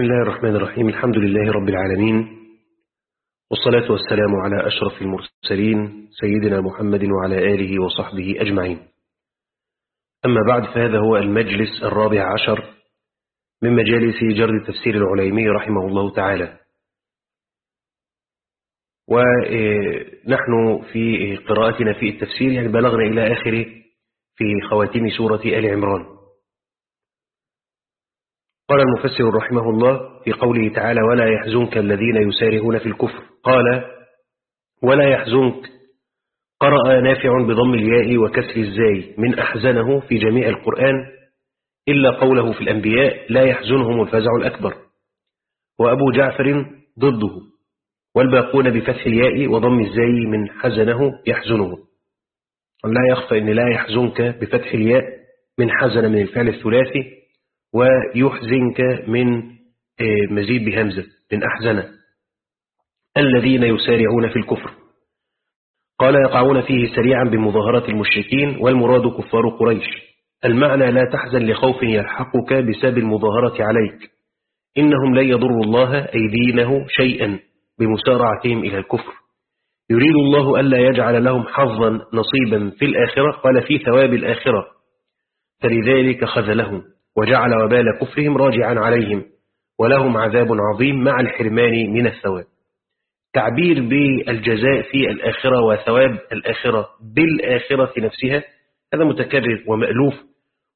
بسم الله الرحمن الرحيم. الحمد لله رب العالمين. والصلاة والسلام على أشرف المرسلين سيدنا محمد وعلى آله وصحبه أجمعين. أما بعد فهذا هو المجلس الرابع عشر من مجالس جرد تفسير العليمي رحمه الله تعالى. ونحن في قراءتنا في التفسير يعني بلغنا إلى آخر في خواتيم سورة آل عمران. قال المفسر رحمه الله في قوله تعالى ولا يحزنك الذين يسارعون في الكفر قال ولا يحزنك قرأ نافع بضم الياء وكسر الزاي من أحزنه في جميع القرآن إلا قوله في الأنبياء لا يحزنهم الفزع الأكبر وأبو جعفر ضده والباقون بفتح الياء وضم الزاي من حزنه يحزنه لا يخفى أن لا يحزنك بفتح الياء من حزن من الفعل الثلاثي ويحزنك من مزيد بهمزة من أحزن الذين يسارعون في الكفر. قال يقعون فيه سريعا بمظاهرة المشركين والمراد كفار قريش. المعنى لا تحزن لخوف يلحقك بسبب المظاهرة عليك. إنهم لن يضروا الله أيدينه شيئا بمسارعتهم إلى الكفر. يريد الله ألا يجعل لهم حظا نصيبا في الآخرة قال في ثواب الآخرة. فلذلك خذلهم. وجعل وبال كفرهم راجعا عليهم ولهم عذاب عظيم مع الحرمان من الثواب. تعبير بالجزاء في الآخرة وثواب الآخرة بالآخرة نفسها هذا متكرر ومألوف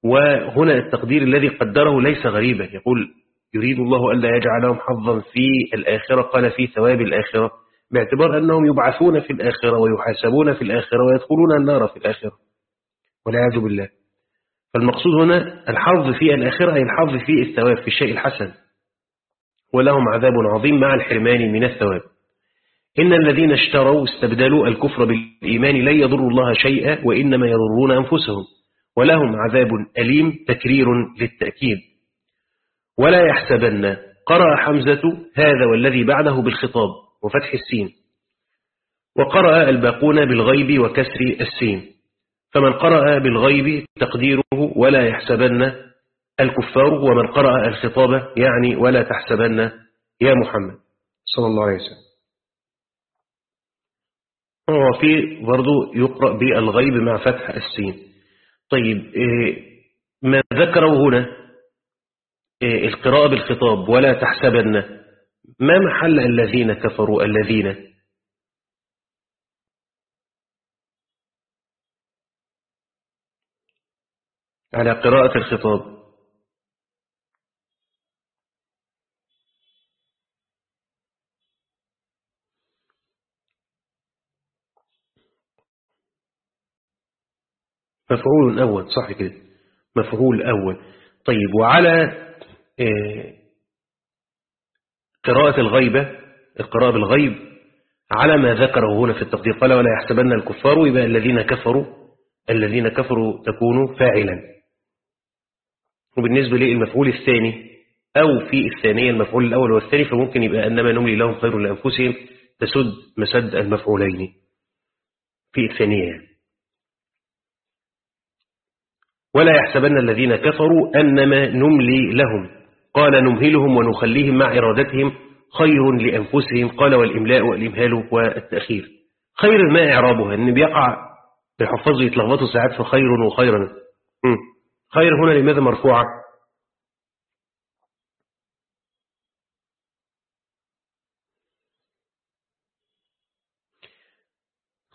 وهنا التقدير الذي قدره ليس غريبا. يقول يريد الله ألا يجعلهم حظا في الآخرة. قال في ثواب الآخرة. باعتبار أنهم يبعثون في الآخرة ويحاسبون في الآخرة ويدخلون النار في الآخرة. والعياذ بالله. فالمقصود هنا الحظ في الآخرة أي الحظ في الثواب في الشيء الحسن. ولهم عذاب عظيم مع الحرمان من الثواب. إن الذين اشتروا استبدلوا الكفر بالإيمان لن يضروا الله شيئا وإنما يضرون أنفسهم. ولهم عذاب أليم تكرير للتأكيد. ولا يحسبن. قرأ حمزة هذا والذي بعده بالخطاب وفتح السين. وقرأ الباقون بالغيب وكسر السين. فمن قرأ بالغيب تقديره ولا يحسبن الكفار ومن قرأ الخطاب يعني ولا تحسبن يا محمد. صلى الله عليه وسلم. وفي برضو يقرأ بالغيب مع فتح السين. طيب ما ذكره هنا؟ القراءة بالخطاب ولا تحسبن. ما محل الذين كفروا الذين؟ على قراءة الخطاب. مفعول أول صح كده. مفعول أول. طيب وعلى قراءة الغيبة القراءة بالغيب على ما ذكره هنا في التقدير قال ولا يحسبن الكفار يبقى الذين كفروا الذين كفروا تكون فاعلا. وبالنسبة للمفعول الثاني أو في الثانية المفعول الأول والثاني فممكن يبقى أنما نملي لهم خير لأنفسهم تسد مسد المفعولين في الثانية يعني. ولا يحسبن الذين كفروا أنما نملي لهم. قال نمهلهم ونخليهم مع إرادتهم خير لأنفسهم. قال والإملاء والإمهال والتأخير. خير ما إعرابها أن بيقع الحفاظ يتلخبطوا ساعات في خير وخيرا خير هنا لماذا مرفوعة؟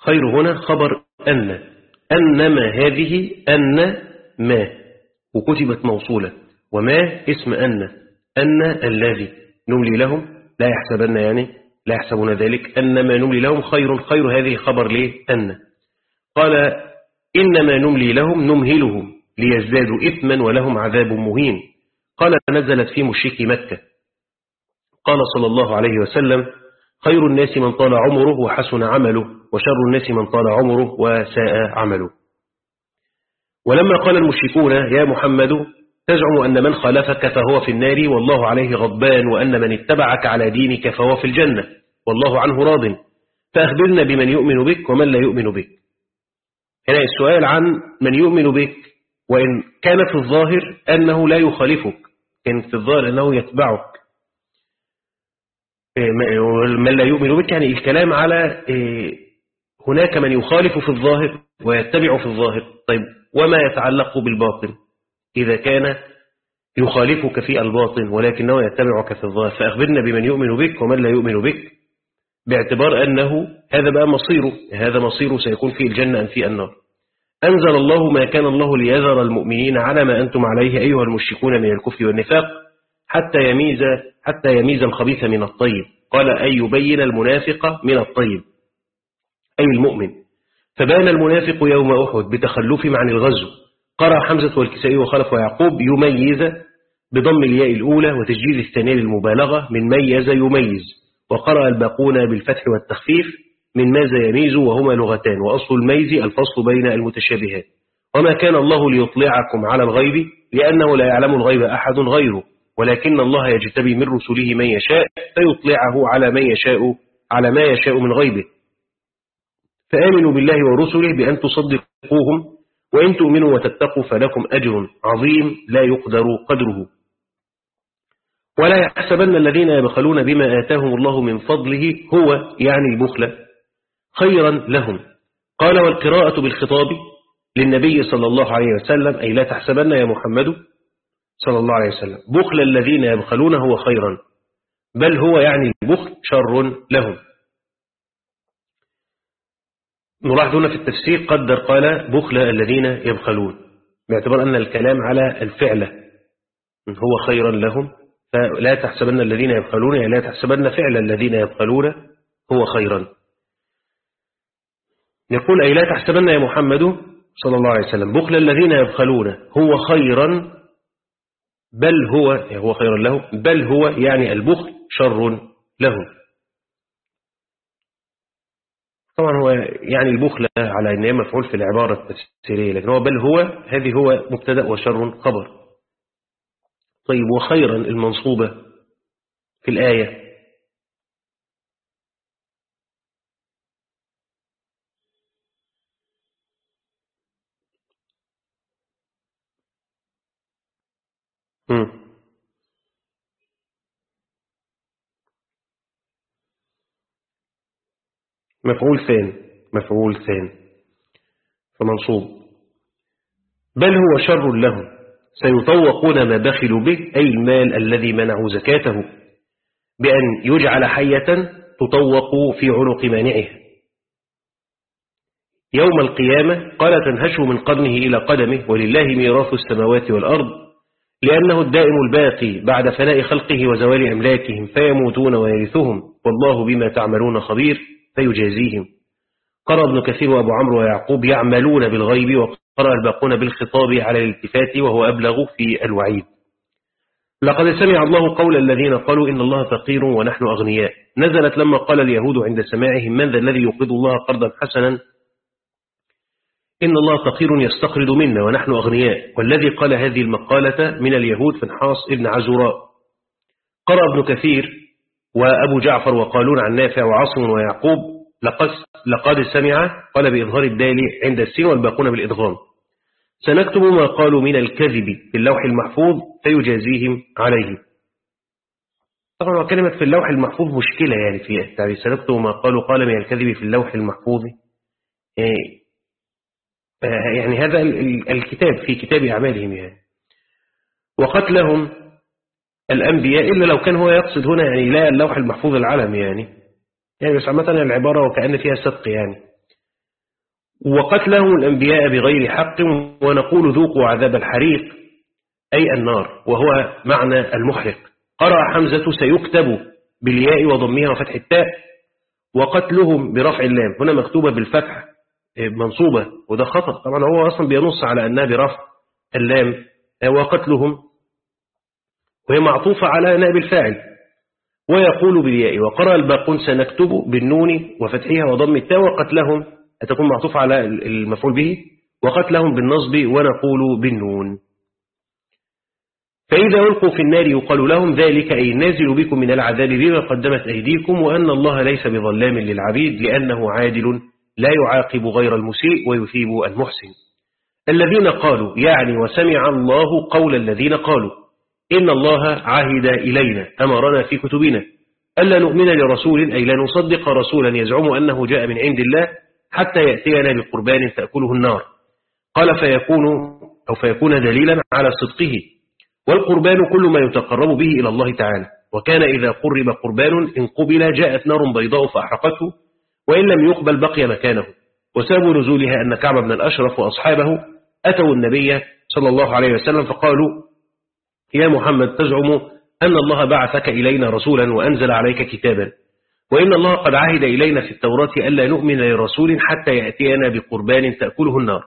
خير هنا خبر أن أنما هذه أن ما وكتبت موصولة وما اسم أن أن الذي نملي لهم لا يحسبن يعني لا يحسبون ذلك أنما نملي لهم خير خير هذه خبر ليه؟ أن. قال إنما نملي لهم نمهلهم. ليزدادوا إثما ولهم عذاب مهين. قال نزلت في مشرك مكة. قال صلى الله عليه وسلم خير الناس من طال عمره وحسن عمله وشر الناس من طال عمره وساء عمله. ولما قال المشركون يا محمد تزعم أن من خالفك فهو في النار والله عليه غضبان وأن من اتبعك على دينك فهو في الجنة. والله عنه راض. فأخبرنا بمن يؤمن بك ومن لا يؤمن بك. هنا السؤال عن من يؤمن بك. وإن كان في الظاهر أنه لا يخالفك كان في الظاهر أنه يتبعك. من لا يؤمن بك يعني الكلام على هناك من يخالف في الظاهر ويتبع في الظاهر. طيب وما يتعلق بالباطن؟ إذا كان يخالفك في الباطن ولكنه يتبعك في الظاهر فأخبرنا بمن يؤمن بك ومن لا يؤمن بك باعتبار أنه هذا بقى مصيره هذا مصيره سيكون في الجنة أم في النار. أنزل الله ما كان الله ليذر المؤمنين على ما أنتم عليه أيها المشركون من الكفر والنفاق حتى يميز حتى يميز الخبيث من الطيب. قال أن يبين المنافق من الطيب؟ أي المؤمن. فبان المنافق يوم أحد بتخلفهم عن الغزو. قرأ حمزة والكسائي وخلف ويعقوب يميز بضم الياء الأولى وتسجيل الثانية للمبالغة من ميز يميز. وقرأ الباقون بالفتح والتخفيف من ماذا يميز وهما لغتان وأصل الميز الفصل بين المتشابهات. وما كان الله ليطلعكم على الغيب لأنه لا يعلم الغيب أحد غيره ولكن الله يجتبي من رسله من يشاء فيطلعه على من يشاء على ما يشاء من غيبه. فآمنوا بالله ورسله بأن تصدقوهم وإن تؤمنوا وتتقوا فلكم أجر عظيم لا يقدر قدره. ولا يحسبن الذين يبخلون بما آتاهم الله من فضله هو يعني البخل خيرا لهم. قال والقراءة بالخطاب للنبي صلى الله عليه وسلم أي لا تحسبن يا محمد صلى الله عليه وسلم. بخل الذين يبخلون هو خيرا بل هو يعني البخل شر لهم. نلاحظ هنا في التفسير قدر قال بخل الذين يبخلون. باعتبار أن الكلام على الفعل هو خيرا لهم. فلا تحسبن الذين يبخلون يعني لا تحسبن فعل الذين يبخلون هو خيرا. يقول أي لا تحسبن يا محمد صلى الله عليه وسلم بخل الذين يبخلون هو خيرا بل هو يعني هو خيرا له بل هو يعني البخل شر لهم طبعا هو يعني البخل على أن مفعول في العبارة التفسيرية لكن هو بل هو هذه هو مبتدأ وشر خبر طيب وخيرا المنصوبة في الآية مفعول ثاني مفعول ثاني. فمنصوب بل هو شر لهم سيطوقون ما بخلوا به أي المال الذي منعوا زكاته بأن يجعل حية تطوق في عنق مانعها يوم القيامة قال تنهشه من قرنه إلى قدمه ولله ميراث السماوات والأرض لأنه الدائم الباقي بعد فناء خلقه وزوال أملاكهم فيموتون ويرثهم والله بما تعملون خبير. فيجازيهم. قرأ ابن كثير وأبو عمرو ويعقوب يعملون بالغيب وقرأ الباقون بالخطاب على الالتفات وهو أبلغ في الوعيد. لقد سمع الله قول الذين قالوا إن الله فقير ونحن أغنياء. نزلت لما قال اليهود عند سماعهم من ذا الذي يقرض الله قرضا حسنا؟ إن الله فقير يستقرض منا ونحن أغنياء. والذي قال هذه المقالة من اليهود فنحاص ابن عزراء قرأ ابن كثير وأبو جعفر وقالون عن نافع وعاصم ويعقوب لقد, لقد سمع قال بإظهار الدال عند السين والباقون بالإدغام سنكتب ما قالوا من الكذب في اللوح المحفوظ فيجازيهم عليه. طبعا كلمة في اللوح المحفوظ مشكلة يعني في التعبير سنكتب ما قالوا قال من الكذب في اللوح المحفوظ. يعني, يعني هذا الكتاب في كتاب أعمالهم يعني. وقتلهم الأنبياء إلا لو كان هو يقصد هنا يعني لا اللوح المحفوظ العالم يعني. يعني بس عامة العبارة وكأن فيها صدق يعني. وقتلهم الأنبياء بغير حق ونقول ذوقوا عذاب الحريق أي النار وهو معنى المحرق. قرأ حمزة سيكتب بالياء وضمها وفتح التاء وقتلهم برفع اللام. هنا مكتوبة بالفتح منصوبة وده خطأ. طبعا هو أصلا بينص على أنها برفع اللام وقتلهم. وهي معطوفة على نائب الفاعل. ويقول بالياء وقرأ الباقون سنكتب بالنون وفتحها وضم التاء وقتلهم تكون معطوفة على المفعول به؟ وقتلهم بالنصب ونقول بالنون. فإذا ألقوا في النار يقال لهم ذلك أي نازل بكم من العذاب بما قدمت أيديكم وأن الله ليس بظلام للعبيد لأنه عادل لا يعاقب غير المسيء ويثيب المحسن. الذين قالوا يعني وسمع الله قول الذين قالوا. إن الله عهد إلينا أمرنا في كتبنا. ألا نؤمن لرسول أي لا نصدق رسولا يزعم أنه جاء من عند الله حتى يأتينا بقربان تأكله النار. قال فيكون أو فيكون دليلا على صدقه. والقربان كل ما يتقرب به إلى الله تعالى. وكان إذا قرب قربان إن قبل جاءت نار بيضاء فأحرقته. وإن لم يقبل بقي مكانه. وسبب نزولها أن كعب بن الأشرف وأصحابه أتوا النبي صلى الله عليه وسلم فقالوا يا محمد تزعم أن الله بعثك إلينا رسولا وأنزل عليك كتابا. وإن الله قد عهد إلينا في التوراة ألا نؤمن لرسول حتى يأتينا بقربان تأكله النار.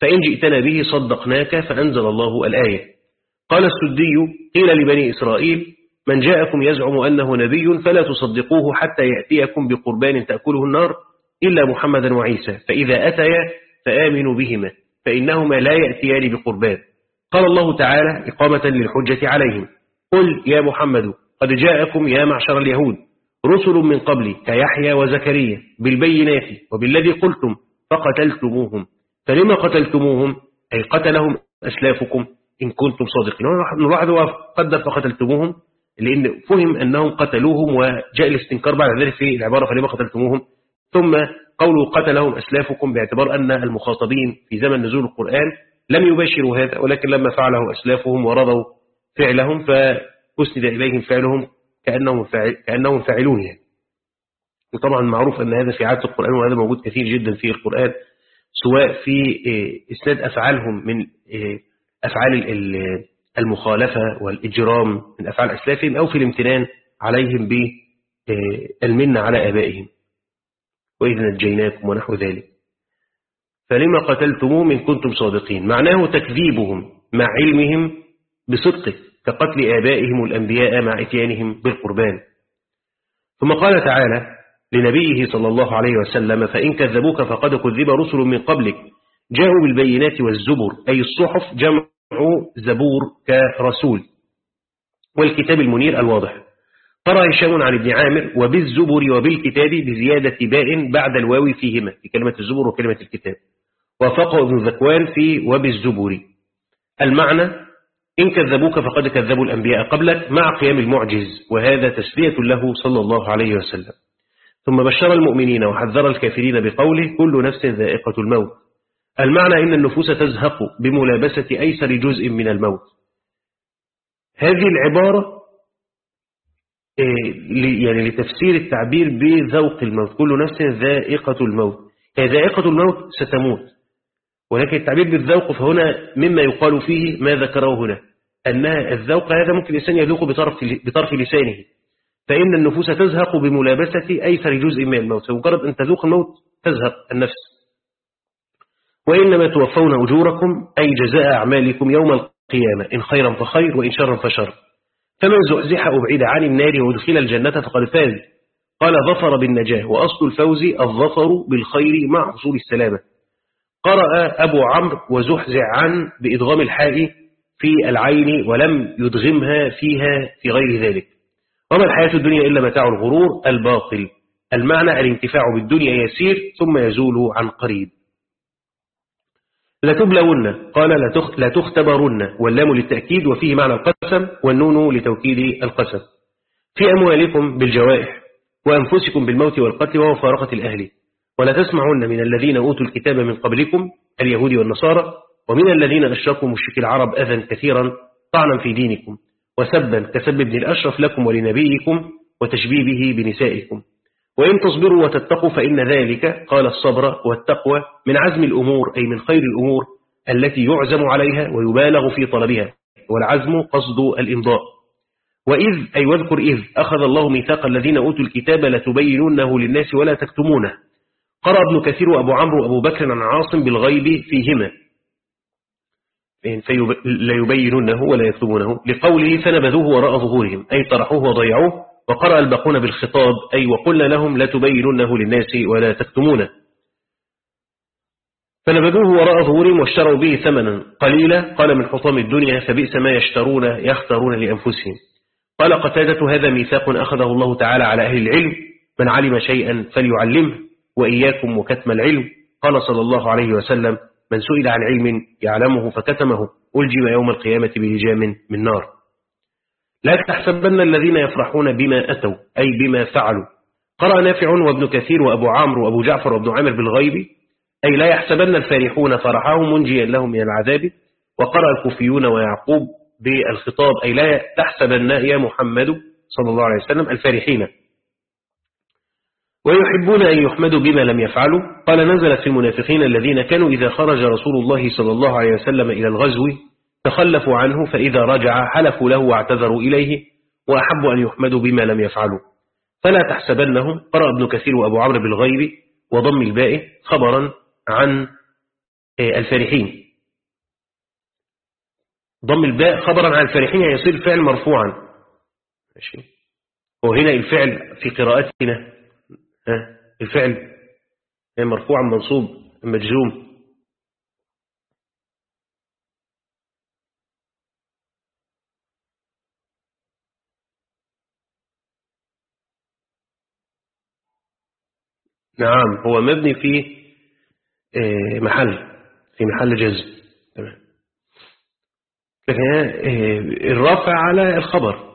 فإن جئتنا به صدقناك فأنزل الله الآية. قال السدي قيل لبني إسرائيل من جاءكم يزعم أنه نبي فلا تصدقوه حتى يأتيكم بقربان تأكله النار إلا محمدا وعيسى فإذا أتيا فآمنوا بهما فإنهما لا يأتيان بقربان. قال الله تعالى إقامة للحجة عليهم. قل يا محمد قد جاءكم يا معشر اليهود رسل من قبلي كيحيى وزكريا بالبينات وبالذي قلتم فقتلتموهم. فلما قتلتموهم؟ أي قتلهم أسلافكم إن كنتم صادقين. نلاحظ قدر فقتلتموهم لأن فهم أنهم قتلوهم وجاء الاستنكار بعد ذلك في العبارة فلما قتلتموهم. ثم قوله قتلهم أسلافكم باعتبار أن المخاطبين في زمن نزول القرآن لم يباشروا هذا ولكن لما فعله أسلافهم ورضوا فعلهم فأسند إليهم فعلهم كأنهم, فاعل كأنهم فاعلون يعني. وطبعا معروف أن هذا في عادة القرآن وهذا موجود كثير جدا في القرآن سواء في آه، إسناد أفعالهم من آه، أفعال المخالفة والإجرام من أفعال أسلافهم أو في الامتنان عليهم بالمنة على آبائهم وإذ نجيناكم ونحو ذلك فلما قتلتموه من كنتم صادقين؟ معناه تكذيبهم مع علمهم بصدقه كقتل آبائهم الأنبياء مع إتيانهم بالقربان. ثم قال تعالى لنبيه صلى الله عليه وسلم فإن كذبوك فقد كذب رسل من قبلك. جاءوا بالبينات والزبر أي الصحف جمع زبور كرسول. والكتاب المنير الواضح. قرأ هشام عن ابن عامر وبالزبر وبالكتاب بزيادة باء بعد الواو فيهما. في كلمة الزبر وكلمة الكتاب. وفقه ابن ذكوان في وبالزبر المعنى إن كذبوك فقد كذبوا الأنبياء قبلك مع قيام المعجز وهذا تسلية له صلى الله عليه وسلم. ثم بشر المؤمنين وحذر الكافرين بقوله كل نفس ذائقة الموت. المعنى إن النفوس تزهق بملابسة أيسر جزء من الموت. هذه العبارة إيه، يعني لتفسير التعبير بذوق الموت. كل نفس ذائقة الموت. هي ذائقة الموت ستموت. ولكن التعبير بالذوق فهنا مما يقال فيه ما ذكره هنا. أن الذوق هذا ممكن الإنسان يذوق بطرف, بطرف لسانه. فإن النفوس تزهق بملابسة أيسر جزء من الموت. فمجرد أن تذوق الموت تزهق النفس. وإنما توفون أجوركم أي جزاء أعمالكم يوم القيامة. إن خيرا فخير وإن شرا فشر. فمن زحزح أبعد عن النار وأدخل الجنة فقد فاز. قال ظفر بالنجاة وأصل الفوز الظفر بالخير مع حصول السلامة. قرأ أبو عمرو وزحزع عن بإدغام الحاء في العين ولم يدغمها فيها في غير ذلك. وما الحياة الدنيا إلا متاع الغرور الباطل. المعنى الانتفاع بالدنيا يسير ثم يزول عن قريب. لتبلون قال لتختبرن واللام للتأكيد وفيه معنى القسم والنون لتوكيد القسم. في أموالكم بالجوائح وأنفسكم بالموت والقتل ومفارقة الأهل. ولا تسمعن من الذين أوتوا الكتاب من قبلكم اليهود والنصارى ومن الذين أشركوا مشرك العرب أذى كثيرا طعنا في دينكم وسبا كسب ابن الأشرف لكم ولنبيكم وتشبيبه بنسائكم. وإن تصبروا وتتقوا فإن ذلك قال الصبر والتقوى من عزم الأمور أي من خير الأمور التي يعزم عليها ويبالغ في طلبها والعزم قصد الإمضاء. وإذ أي واذكر إذ أخذ الله ميثاق الذين أوتوا الكتاب لتبينونه للناس ولا تكتمونه. قرأ ابن كثير وأبو عمرو وأبو بكر عن عاصم بالغيب فيهما. ليبينونه ولا يكتمونه لقوله فنبذوه وراء ظهورهم. أي طرحوه وضيعوه. وقرأ الباقون بالخطاب. أي وقلنا لهم لا تبينونه للناس ولا تكتمونه. فنبذوه وراء ظهورهم واشتروا به ثمنا قليلا. قال من حطام الدنيا فبئس ما يشترون يختارون لأنفسهم. قال قتادة هذا ميثاق أخذه الله تعالى على أهل العلم. من علم شيئا فليعلمه. وإياكم وكتم العلم. قال صلى الله عليه وسلم من سئل عن علم يعلمه فكتمه ألجم يوم القيامة بلجام من نار. لا تحسبن الذين يفرحون بما أتوا أي بما فعلوا. قرأ نافع وابن كثير وأبو عمرو وأبو جعفر وابن عامر بالغيب. أي لا يحسبن الفارحون فرحهم منجيا لهم من العذاب. وقرأ الكوفيون ويعقوب بالخطاب أي لا تحسبن يا محمد صلى الله عليه وسلم الفارحين. ويحبون أن يحمدوا بما لم يفعلوا. قال نزلت في المنافقين الذين كانوا إذا خرج رسول الله صلى الله عليه وسلم إلى الغزو تخلفوا عنه فإذا رجع حلفوا له واعتذروا إليه وأحبوا أن يحمدوا بما لم يفعلوا. فلا تحسبنهم قرأ ابن كثير وأبو عمرو بالغيب وضم الباء خبرا عن آه، الفارحين ضم الباء خبرا عن الفارحين يصير فعل مرفوعا. ماشي. وهنا الفعل في قراءتنا الفعل مرفوعا منصوب مجزوم. نعم هو مبني في آه، محل في محل جزم. تمام. لكن آه، الرافع على الخبر.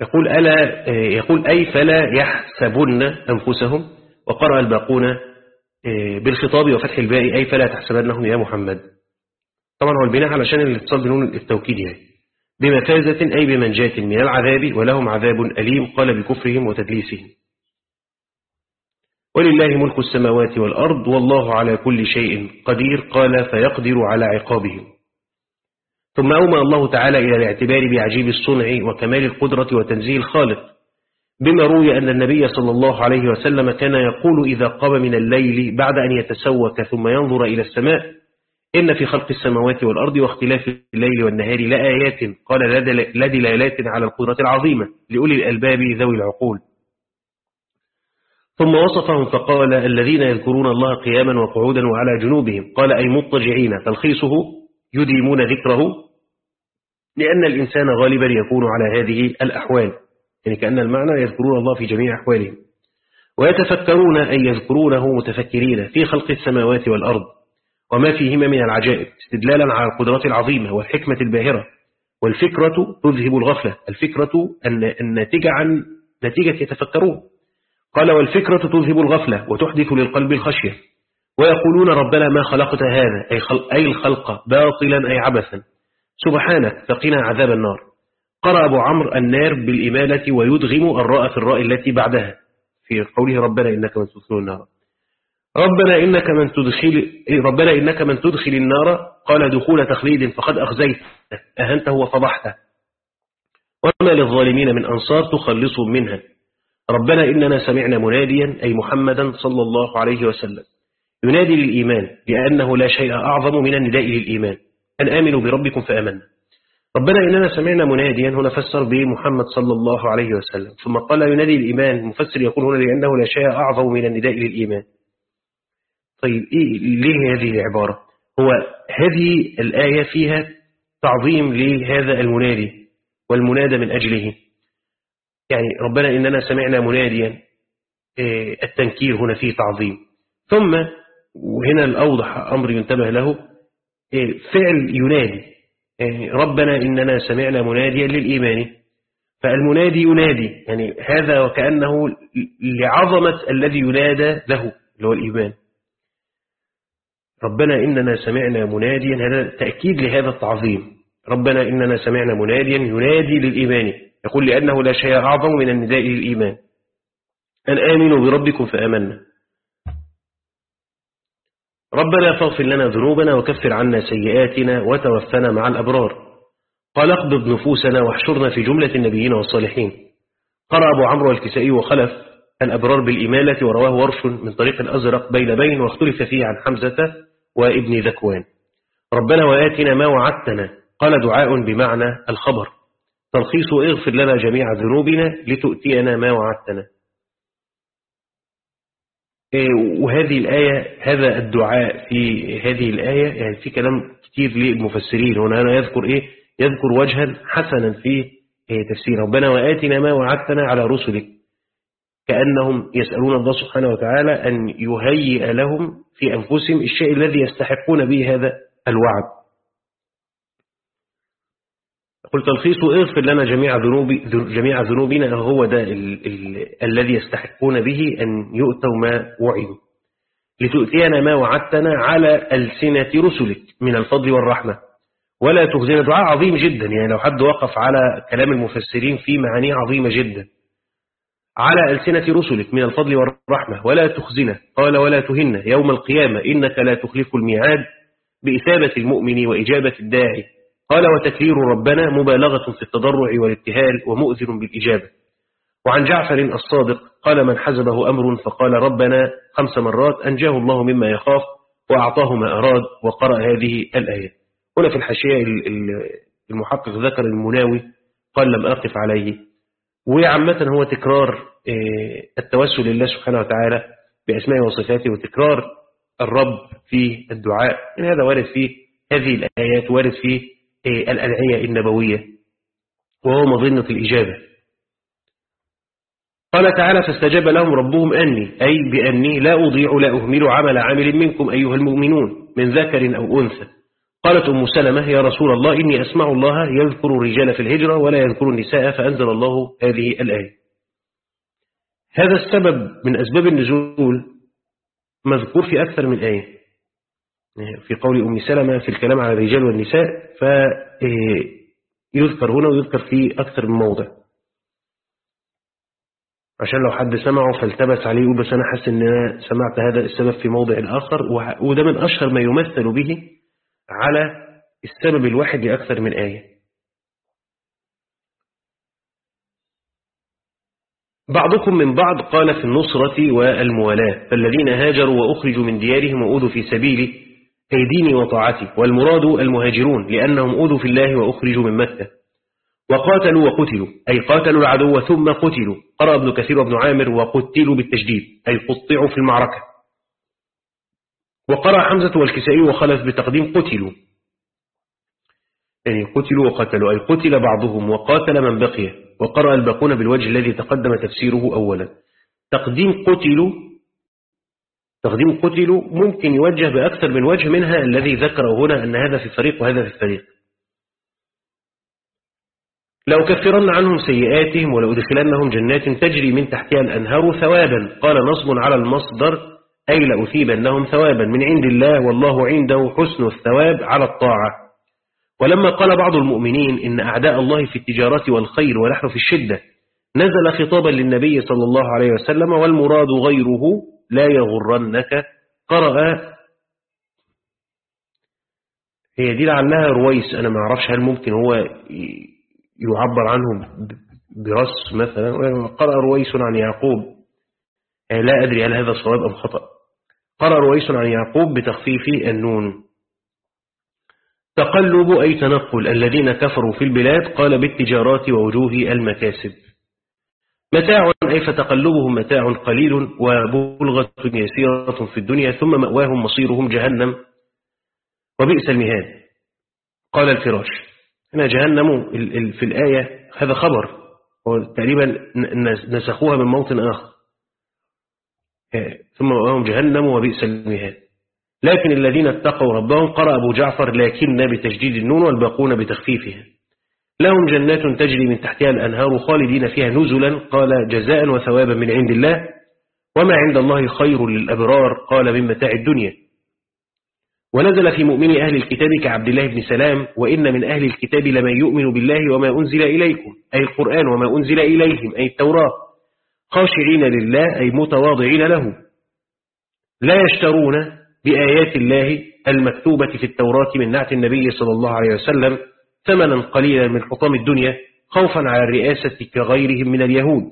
يقول ألا آه، يقول أي فلا يحسبن أنفسهم؟ وقرأ الباقون بالخطاب وفتح الباء أي فلا تحسبنهم يا محمد؟ طبعا هو البناء علشان الاتصال بنون التوكيد يعني. بمفازة أي بمنجاة من العذاب ولهم عذاب أليم قال بكفرهم وتدليسهم. ولله ملك السماوات والأرض والله على كل شيء قدير قال فيقدر على عقابهم. ثم أومى الله تعالى إلى الاعتبار بعجيب الصنع وكمال القدرة وتنزيه الخالق بما روي أن النبي صلى الله عليه وسلم كان يقول إذا قام من الليل بعد أن يتسوك ثم ينظر إلى السماء إن في خلق السماوات والأرض واختلاف الليل والنهار لآيات قال لدلالات على القدرة العظيمة لأولي الألباب ذوي العقول. ثم وصفهم فقال الذين يذكرون الله قياما وقعودا وعلى جنوبهم قال أي مضطجعين تلخيصه يديمون ذكره لأن الإنسان غالبا يكون على هذه الأحوال يعني كأن المعنى يذكرون الله في جميع أحوالهم. ويتفكرون أي يذكرونه متفكرين في خلق السماوات والأرض وما فيهما من العجائب استدلالا على القدرات العظيمة والحكمة الباهرة. والفكرة تذهب الغفلة الفكرة الناتجة عن نتيجة يتفكرون. قال والفكرة تذهب الغفلة وتحدث للقلب الخشية. ويقولون ربنا ما خلقت هذا أي, خلق أي الخلق باطلا أي عبثا. سبحانك فقنا عذاب النار. قرأ أبو عمرو النار بالإمالة ويدغم الراء في الراء التي بعدها. في قوله ربنا إنك من تدخل النار. ربنا إنك من تدخل ربنا إنك من تدخل النار. قال دخول تخليد فقد أخزيت أهنته وفضحته. وما للظالمين من أنصار تخلصهم منها. ربنا إننا سمعنا مناديا أي محمدا صلى الله عليه وسلم. ينادي للإيمان لأنه لا شيء أعظم من النداء للإيمان. أن آمنوا بربكم فآمنا. ربنا إننا سمعنا مناديا هنا فسر بمحمد صلى الله عليه وسلم. ثم قال ينادي الإيمان. مفسر يقول هنا لأنه لا شيء أعظم من النداء للإيمان. طيب إيه ليه هذه العبارة؟ هو هذه الآية فيها تعظيم لهذا المنادي والمنادى من أجله. يعني ربنا إننا سمعنا مناديا إيه، التنكير هنا فيه تعظيم. ثم وهنا الأوضح أمر ينتبه له إيه، فعل ينادي يعني ربنا إننا سمعنا مناديا للإيمان. فالمنادي ينادي يعني هذا وكأنه لعظمة الذي ينادى له اللي هو الإيمان. ربنا إننا سمعنا مناديا هذا تأكيد لهذا التعظيم. ربنا إننا سمعنا مناديا ينادي للإيمان. يقول لأنه لا شيء أعظم من النداء للإيمان. أن آمنوا بربكم فآمنا. ربنا فاغفر لنا ذنوبنا وكفر عنا سيئاتنا وتوفنا مع الأبرار. قال اقبض نفوسنا واحشرنا في جملة النبيين والصالحين. قرأ أبو عمرو الكسائي وخلف الأبرار بالإمالة ورواه ورش من طريق الأزرق بين بين واختلف فيه عن حمزة وابن ذكوان. ربنا وآتنا ما وعدتنا. قال دعاء بمعنى الخبر. تلخيص اغفر لنا جميع ذنوبنا لتؤتينا ما وعدتنا. وهذه الآية هذا الدعاء في هذه الآية يعني في كلام كتير للمفسرين. هنا أنا يذكر إيه؟ يذكر وجها حسنا في إيه، تفسير. ربنا وآتنا ما وعدتنا على رسلك كأنهم يسألون الله سبحانه وتعالى أن يهيئ لهم في أنفسهم الشيء الذي يستحقون به هذا الوعد. قل تلخيص اغفر لنا جميع ذنوب جميع ذنوبنا هو ده ال ال الذي يستحقون به أن يؤتوا ما وعدوا. لتؤتينا ما وعدتنا على ألسنة رسلك من الفضل والرحمة. ولا تخزنا دعاء عظيم جدا يعني لو حد وقف على كلام المفسرين في معاني عظيمة جدا. على ألسنة رسلك من الفضل والرحمة ولا تخزنا قال ولا تهنا يوم القيامة إنك لا تخلف الميعاد بإثابة المؤمن وإجابة الداعي. قال وتكرير ربنا مبالغة في التضرع والابتهال ومؤذر بالإجابة. وعن جعفر الصادق قال من حزبه أمر فقال ربنا خمس مرات أنجاه الله مما يخاف وأعطاه ما أراد وقرأ هذه الآية. هنا في الحاشية المحقق ذكر المناوي قال لم أقف عليه. وعامة هو تكرار التوسل لله سبحانه وتعالى بأسماء وصفاته وتكرار الرب في الدعاء. من هذا وارد في هذه الآيات وارد في الأدعية النبوية وهو مظنة الإجابة. قال تعالى فاستجاب لهم ربهم أني أي بأني لا أضيع لا أهمل عمل عامل منكم أيها المؤمنون من ذكر أو أنثى. قالت أم سلمة يا رسول الله إني أسمع الله يذكر الرجال في الهجرة ولا يذكر النساء فأنزل الله هذه الآية. هذا السبب من أسباب النزول مذكور في أكثر من آية. في قول أم سلمة في الكلام على الرجال والنساء فيذكر هنا ويذكر في أكثر من موضع. عشان لو حد سمعه فالتبس عليه يقول بس أنا حاسس أن أنا سمعت هذا السبب في موضع آخر وده من أشهر ما يمثل به على السبب الواحد لأكثر من آية. بعضكم من بعض قال في النصرة والموالاة فالذين هاجروا وأخرجوا من ديارهم وأوذوا في سبيلي أي ديني وطاعتي والمراد المهاجرون لأنهم أوذوا في الله وأخرجوا من مكة. وقاتلوا وقتلوا أي قاتلوا العدو ثم قتلوا. قرأ ابن كثير وابن عامر وقتلوا بالتجديد أي قطعوا في المعركة. وقرأ حمزة والكسائي وخلف بتقديم قتلوا. يعني قتلوا وقتلوا أي قتل بعضهم وقاتل من بقي. وقرأ الباقون بالوجه الذي تقدم تفسيره أولا. تقديم قتلوا تقديم قتلوا ممكن يوجه بأكثر من وجه منها الذي ذكره هنا أن هذا في الفريق وهذا في الفريق لو كفرن عنهم سيئاتهم ولو دخلنهم جنات تجري من تحتها الأنهار ثوابا. قال نصب على المصدر أي لأثيبنهم ثوابا. من عند الله والله عنده حسن الثواب على الطاعة. ولما قال بعض المؤمنين إن أعداء الله في التجارة والخير ونحن في الشدة نزل خطابا للنبي صلى الله عليه وسلم والمراد غيره لا يغرنك. قرأ. هي دي لعلها رويس. أنا ما أعرفش هل ممكن هو يعبر عنه برس مثلا. قرأ رويس عن يعقوب. لا أدري هل هذا صواب أم خطأ. قرأ رويس عن يعقوب بتخفيف النون. تقلب أي تنقل. الذين كفروا في البلاد قال بالتجارات ووجوه المكاسب. متاع أي فتقلبهم متاع قليل وبلغة يسيرة في الدنيا ثم مأواهم مصيرهم جهنم. وبئس المهاد. قال الفراش هنا جهنم في الآية هذا خبر. تقريبا نسخوها من موطن آخر. ثم مأواهم جهنم وبئس المهاد. لكن الذين اتقوا ربهم قرأ أبو جعفر لكن بتجديد النون والباقون بتخفيفها. لهم جنات تجري من تحتها الأنهار خالدين فيها نزلا قال جزاء وثوابا من عند الله. وما عند الله خير للأبرار قال من متاع الدنيا. ونزل في مؤمن أهل الكتاب كعبد الله بن سلام وإن من أهل الكتاب لمن يؤمن بالله وما أنزل إليكم أي القرآن وما أنزل إليهم أي التوراة. خاشعين لله أي متواضعين له. لا يشترون بآيات الله المكتوبة في التوراة من نعت النبي صلى الله عليه وسلم. ثمنا قليلا من حطام الدنيا خوفا على الرئاسة كغيرهم من اليهود.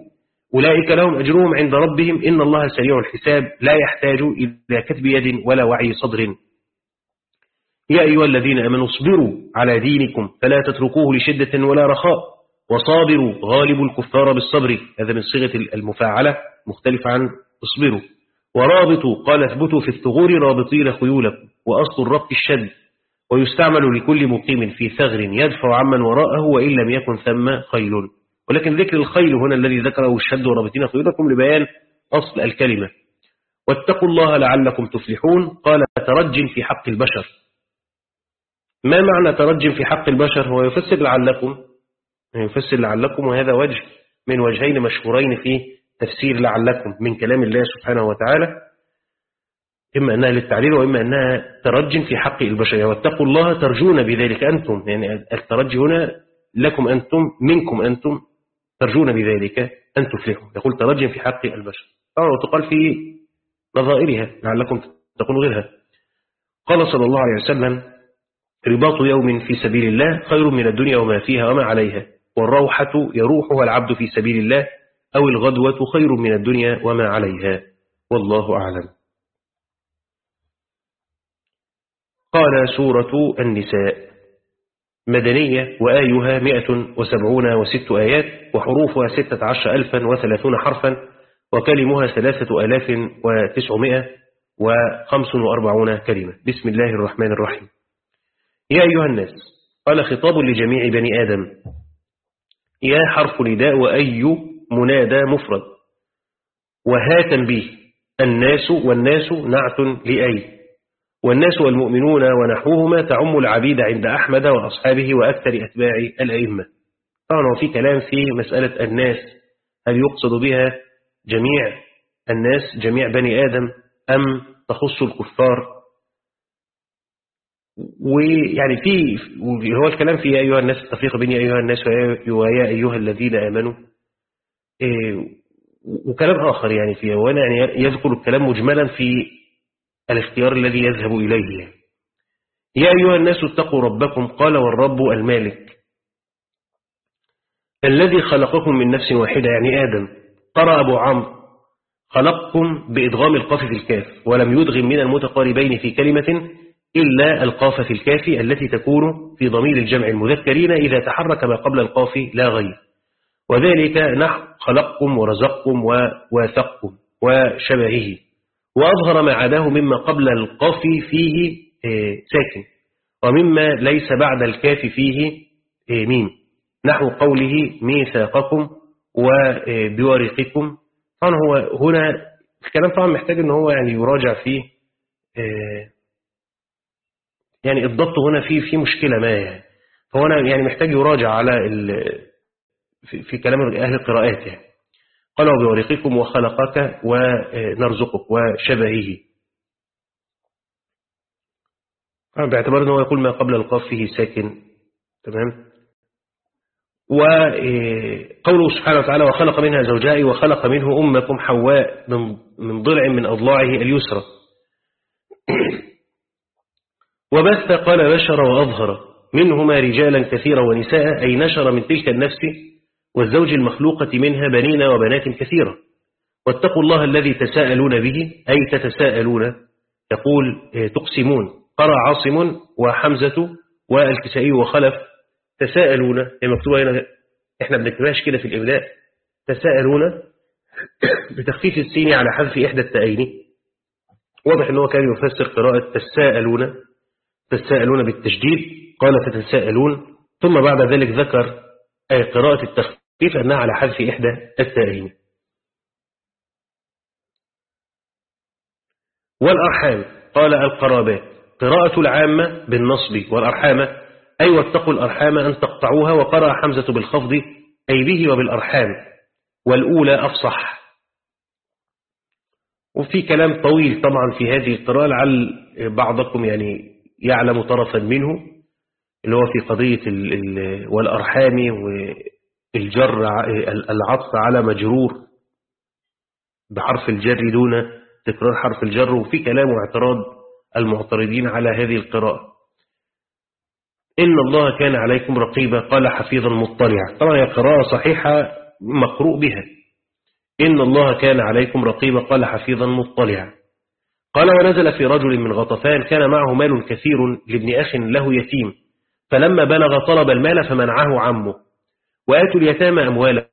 أولئك لهم أجرهم عند ربهم. إن الله سريع الحساب. لا يحتاج إلى كتب يد ولا وعي صدر. يا أيها الذين أمنوا اصبروا على دينكم. فلا تتركوه لشدة ولا رخاء. وصابروا. غالب الكفار بالصبر. هذا من صيغة المفاعلة. مختلف عن اصبروا. ورابطوا. قال اثبتوا في الثغور رابطين خيولكم. وأصل الربط الشد ويستعمل لكل مقيم في ثغر يدفع عمن وراءه وإن لم يكن ثم خيل. ولكن ذكر الخيل هنا الذي ذكره الشد ورابطين خيولكم لبيان أصل الكلمة. واتقوا الله لعلكم تفلحون. قال ترج في حق البشر. ما معنى ترجم في حق البشر؟ هو يفسر لعلكم. يفسر لعلكم وهذا وجه من وجهين مشهورين في تفسير لعلكم من كلام الله سبحانه وتعالى. إما أنها للتعليل وإما أنها ترجم في حق البشر واتقوا الله ترجون بذلك أنتم. يعني الترجي هنا لكم أنتم منكم أنتم ترجون بذلك أن تفلحوا. يقول ترجم في حق البشر. طبعا وتقال في نظائرها لعلكم تقولوا غيرها. قال صلى الله عليه وسلم رباط يوم في سبيل الله خير من الدنيا وما فيها وما عليها. والروحة يروحها العبد في سبيل الله أو الغدوة خير من الدنيا وما عليها. والله أعلم. قال سورة النساء. مدنية وآيها مئة وسبعون وست آيات وحروفها ستة عشر ألفا وثلاثون حرفا وكلمها ثلاثة آلاف وتسعمائة وخمس وأربعون كلمة. بسم الله الرحمن الرحيم. يا أيها الناس قال خطاب لجميع بني آدم يا حرف نداء وأي منادى مفرد. وها تنبيه الناس والناس نعت لأي. والناس والمؤمنون ونحوهما تعم العبيد عند أحمد وأصحابه وأكثر أتباع الأئمة. طبعا في كلام في مسألة الناس هل يقصد بها جميع الناس جميع بني آدم أم تخص الكفار؟ ويعني في هو الكلام في يا أيها الناس التفريق بين يا أيها الناس ويا أيها الذين آمنوا. إيه، وكلام آخر يعني فيه وأنا يعني يذكر الكلام مجملا في الاختيار الذي يذهب إليه يا أيها الناس اتقوا ربكم قال والرب المالك الذي خلقكم من نفس واحدة يعني آدم. قرأ أبو عمرو خلقكم بإدغام القاف في الكاف ولم يدغم من المتقاربين في كلمة إلا القاف في الكاف التي تكون في ضمير الجمع المذكرين إذا تحرك ما قبل القاف لا غير. وذلك نحو خلقكم ورزقكم وواثقكم وشبهه. وأظهر ما عداه مما قبل القاف فيه آه، ساكن ومما ليس بعد الكاف فيه آه، ميم. نحو قوله ميثاقكم وبورقكم. طبعا هو هنا الكلام طبعا محتاج إن هو يعني يراجع فيه آه، يعني الضبط هنا فيه في مشكلة ما يعني. فهو أنا يعني محتاج يراجع على في كلام أهل القراءات يعني. قال وبورقكم وخلقك ونرزقك وشبهه. باعتبار أنه يقول ما قبل القاف فيه ساكن. تمام؟ وقوله سبحانه وتعالى وخلق منها زوجائي وخلق منه أمكم حواء من ضلع من أضلاعه اليسرى. وبث قال بشر وأظهر منهما رجالا كثيرا ونساء أي نشر من تلك النفس والزوج المخلوقة منها بنين وبنات كثيرة. واتقوا الله الذي تساءلون به أي تتساءلون. يقول آه، تقسمون. قرأ عاصم وحمزة والكسائي وخلف. تساءلون هي مكتوبة هنا إحنا بنكتبهاش كده في الإبداء تساءلون بتخفيف السين على حذف إحدى التأين واضح أنه كان يفسر قراءة تساءلون. تساءلون بالتشديد. قال تتساءلون. ثم بعد ذلك ذكر أي قراءة التخفيف أنها على حذف إحدى التائين والأرحام قال القرابات قراءة العامة بالنصب والأرحام أي واتقوا الأرحام أن تقطعوها وقرأ حمزة بالخفض أي به وبالأرحام والأولى أفصح. وفي كلام طويل طبعا في هذه القراءة لعل بعضكم يعني يعلم طرفا منه اللي هو في قضية والأرحام والجر العطف على مجرور بحرف الجر دون تكرار حرف الجر وفي كلام واعتراض المعترضين على هذه القراءة. إن الله كان عليكم رقيبا قال حفيظا مطلعا طبعا هي قراءة صحيحة مقروء بها. إن الله كان عليكم رقيبا قال حفيظا مطلعا قال ونزل في رجل من غطفان كان معه مال كثير لابن أخ له يتيم فلما بلغ طلب المال فمنعه عمه. وآتوا اليتامى أموالهم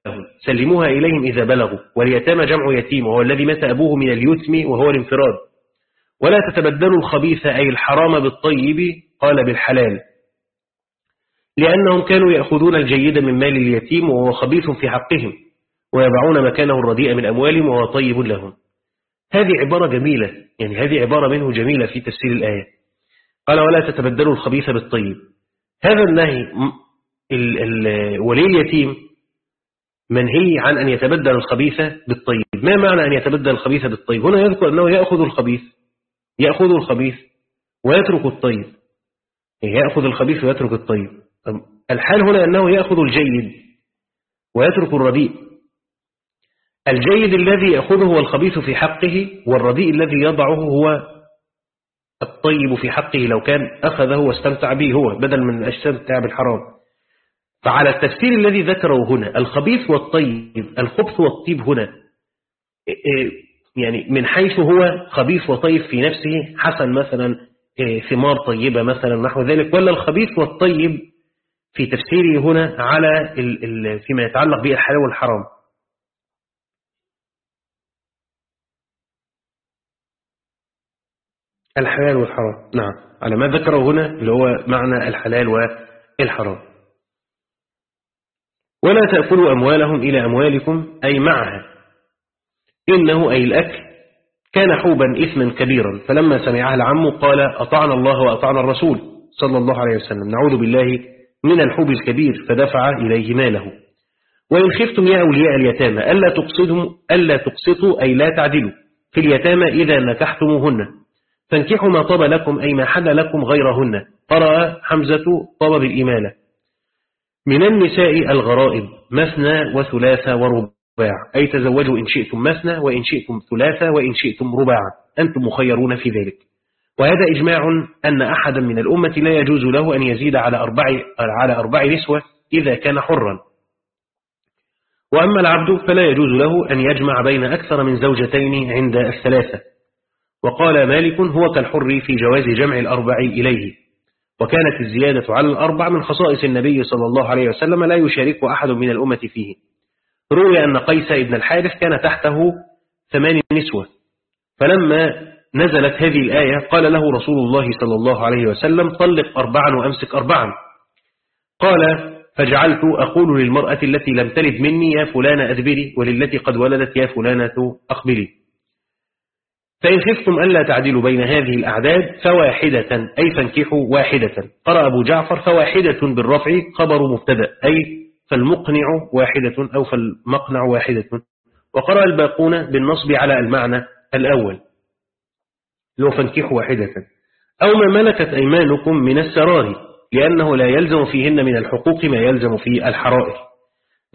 سلموها إليهم إذا بلغوا واليتامى جمع يتيم وهو الذي مات أبوه من اليتم وهو الانفراد. ولا تتبدلوا الخبيث أي الحرام بالطيب قال بالحلال. لأنهم كانوا يأخذون الجيد من مال اليتيم وهو خبيث في حقهم ويضعون مكانه الرديء من أموالهم وهو طيب لهم. هذه عبارة جميلة يعني هذه عبارة منه جميلة في تفسير الآية. قال ولا تتبدلوا الخبيث بالطيب. هذا النهي ولي اليتيم منهي عن أن يتبدل الخبيث بالطيب. ما معنى أن يتبدل الخبيث بالطيب؟ هنا يذكر أنه يأخذ الخبيث يأخذ الخبيث ويترك الطيب. يأخذ الخبيث ويترك الطيب. الحال هنا أنه يأخذ الجيد ويترك الرديء. الجيد الذي يأخذه هو الخبيث في حقه والرديء الذي يضعه هو الطيب في حقه لو كان أخذه واستمتع به هو بدل من استمتع بالحرام. فعلى التفسير الذي ذكره هنا الخبيث والطيب الخبث والطيب هنا يعني من حيث هو خبيث وطيب في نفسه حسن مثلا ثمار طيبة مثلا نحو ذلك ولا الخبيث والطيب في تفسيره هنا على فيما يتعلق بالحلال والحرام. الحلال والحرام نعم. على ما ذكره هنا اللي هو معنى الحلال والحرام. ولا تأكلوا أموالهم إلى أموالكم أي معها. إنه أي الأكل كان حوبا إثما كبيرا. فلما سمعها العم قال أطعنا الله وأطعنا الرسول صلى الله عليه وسلم. نعوذ بالله من الحوب الكبير فدفع إليه ماله. وإن خفتم يا أولياء اليتامى ألا تقصدوا, ألا تقسطوا أي لا تعدلوا. في اليتامى إذا نكحتموهن. فانكحوا ما طاب لكم أي ما حد لكم غيرهن. قرأ حمزة طاب بالإمالة. من النساء الغرائب مثنى وثلاثة ورباع. أي تزوجوا إن شئتم مثنى وإن شئتم ثلاثة وإن شئتم رباع. أنتم مخيرون في ذلك. وهذا إجماع أن أحدا من الأمة لا يجوز له أن يزيد على أربع, على أربع نسوة إذا كان حرا. وأما العبد فلا يجوز له أن يجمع بين أكثر من زوجتين عند الثلاثة. وقال مالك هو كالحر في جواز جمع الأربع إليه. وكانت الزيادة على الأربع من خصائص النبي صلى الله عليه وسلم لا يشارك أحد من الأمة فيه. روي أن قيس ابن الحارث كان تحته ثمان نسوة. فلما نزلت هذه الآية قال له رسول الله صلى الله عليه وسلم طلق أربعا وأمسك أربعا. قال فجعلت أقول للمرأة التي لم تلد مني يا فلانة أدبري وللتي قد ولدت يا فلانة أقبلي فإن خفتم ألا تعدلوا بين هذه الأعداد فواحدة أي فانكحوا واحدة. قرأ أبو جعفر فواحدة بالرفع خبر مبتدأ أي فالمقنع واحدة أو فالمقنع واحدة. وقرأ الباقون بالنصب على المعنى الأول. لو فانكحوا واحدة. أو ما ملكت أيمانكم من السرار لأنه لا يلزم فيهن من الحقوق ما يلزم في الحرائر.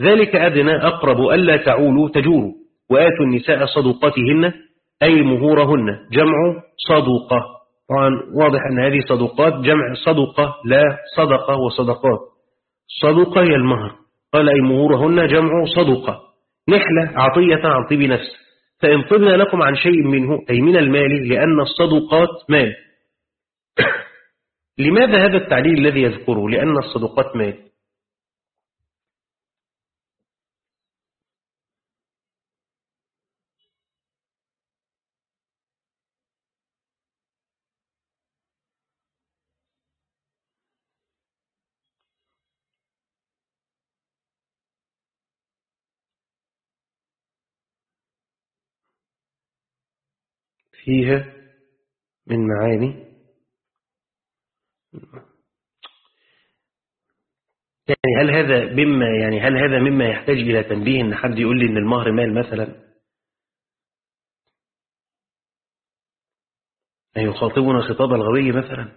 ذلك أدنى أقرب ألا تعولوا تجوروا وآتوا النساء صدقاتهن أي مهورهن جمع صدقة. طبعا واضح أن هذه صدقات جمع صدقة لا صدقة وصدقات. صدقة هي المهر. قال أي مهورهن جمع صدقة. نحلة عطية عن طيب نفس. فإن طبنا لكم عن شيء منه أي من المال لأن الصدقات مال. لماذا هذا التعليل الذي يذكره؟ لأن الصدقات مال. فيها من معاني. يعني هل هذا مما يعني هل هذا مما يحتاج إلى تنبيه إن حد يقول لي إن المهر مال مثلا؟ أن يخاطبنا خطاب الغوي مثلا؟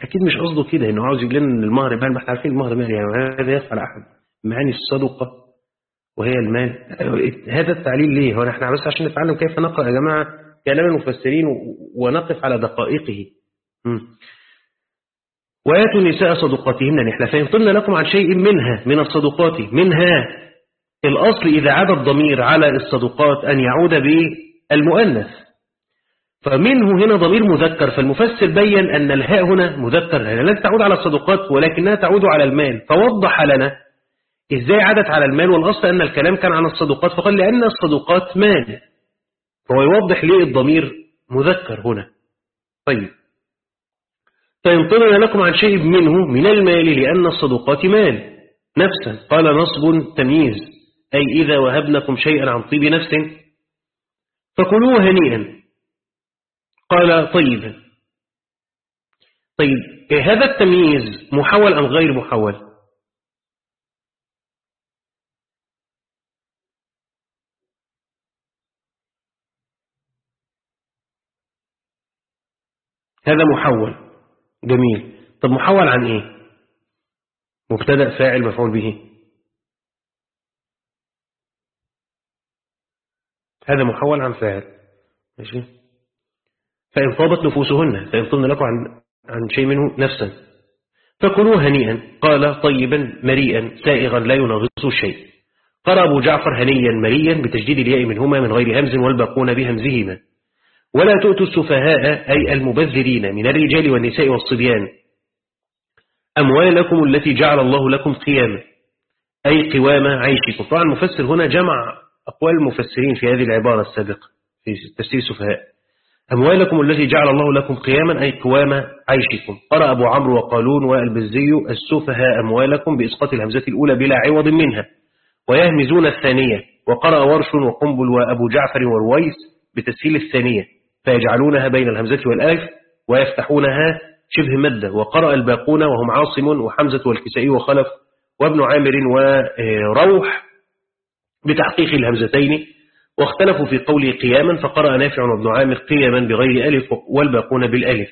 أكيد مش قصده كده إنه عاوز يقول لنا إن المهر مال ما إحنا عارفين المهر مال يعني هذا يفعل أحد. معاني الصدقة وهي المال. هذا التعليل ليه؟ هو إحنا بس عشان نتعلم كيف نقرأ يا جماعة؟ كلام المفسرين ونقف على دقائقه. وآتوا النساء صدقاتهن نحن فإن لكم عن شيء منها من الصدقات منها الأصل إذا عاد الضمير على الصدقات أن يعود بالمؤنث. فمنه هنا ضمير مذكر فالمفسر بين أن الهاء هنا مذكر يعني لا تعود على الصدقات ولكنها تعود على المال. فوضح لنا إزاي عادت على المال والأصل أن الكلام كان عن الصدقات فقال لأن الصدقات مال. فهو يوضح ليه الضمير مذكر هنا. طيب. فينطلنا لكم عن شيء منه من المال لأن الصدقات مال. نفسا. قال نصب تمييز. أي إذا وهبنكم شيئا عن طيب نفس. فكلوه هنيئا. قال طيب. طيب. هذا التمييز محول أم غير محول؟ هذا محول. جميل. طب محول عن إيه؟ مبتدأ فاعل مفعول به. هذا محول عن فاعل. ماشي؟ فإن طابت نفوسهن فإن طبن لكم عن, عن شيء منه نفسا. فكلوا هنيئا. قال طيبا مريئا سائغا لا ينغص شيء. قال أبو جعفر هنيا مريا بتجديد الياء منهما من غير همز والباقون بهمزهما. ولا تؤتوا السفهاء أي المبذرين من الرجال والنساء والصبيان أموالكم التي جعل الله لكم قياما أي قوام عيشكم. طبعا المفسر هنا جمع أقوال المفسرين في هذه العبارة السابقة في تفسير السفهاء. أموالكم التي جعل الله لكم قياما أي قوام عيشكم. قرأ أبو عمرو وقالون والبزي السفهاء أموالكم بإسقاط الهمزة الأولى بلا عوض منها. ويهمزون الثانية. وقرأ ورش وقنبل وأبو جعفر ورويس بتسهيل الثانية. فيجعلونها بين الهمزة والألف ويفتحونها شبه مدة. وقرأ الباقون وهم عاصم وحمزة والكسائي وخلف وابن عامر وروح بتحقيق الهمزتين. واختلفوا في قوله قياما فقرأ نافع وابن عامر قياما بغير ألف والباقون بالألف.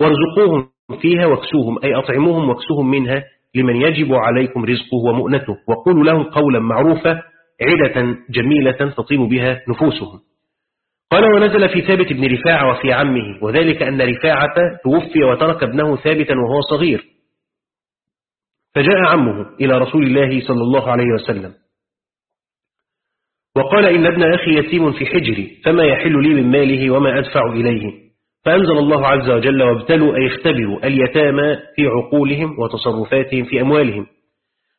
وارزقوهم فيها واكسوهم أي أطعموهم واكسوهم منها لمن يجب عليكم رزقه ومؤنته. وقولوا لهم قولا معروفا عدة جميلة تطيب بها نفوسهم. قال ونزل في ثابت بن رفاعة وفي عمه وذلك أن رفاعة توفي وترك ابنه ثابتا وهو صغير. فجاء عمه إلى رسول الله صلى الله عليه وسلم. وقال إن ابن أخي يتيم في حجري فما يحل لي من ماله وما أدفع إليه؟ فأنزل الله عز وجل وابتلوا أي اختبروا اليتامى في عقولهم وتصرفاتهم في أموالهم.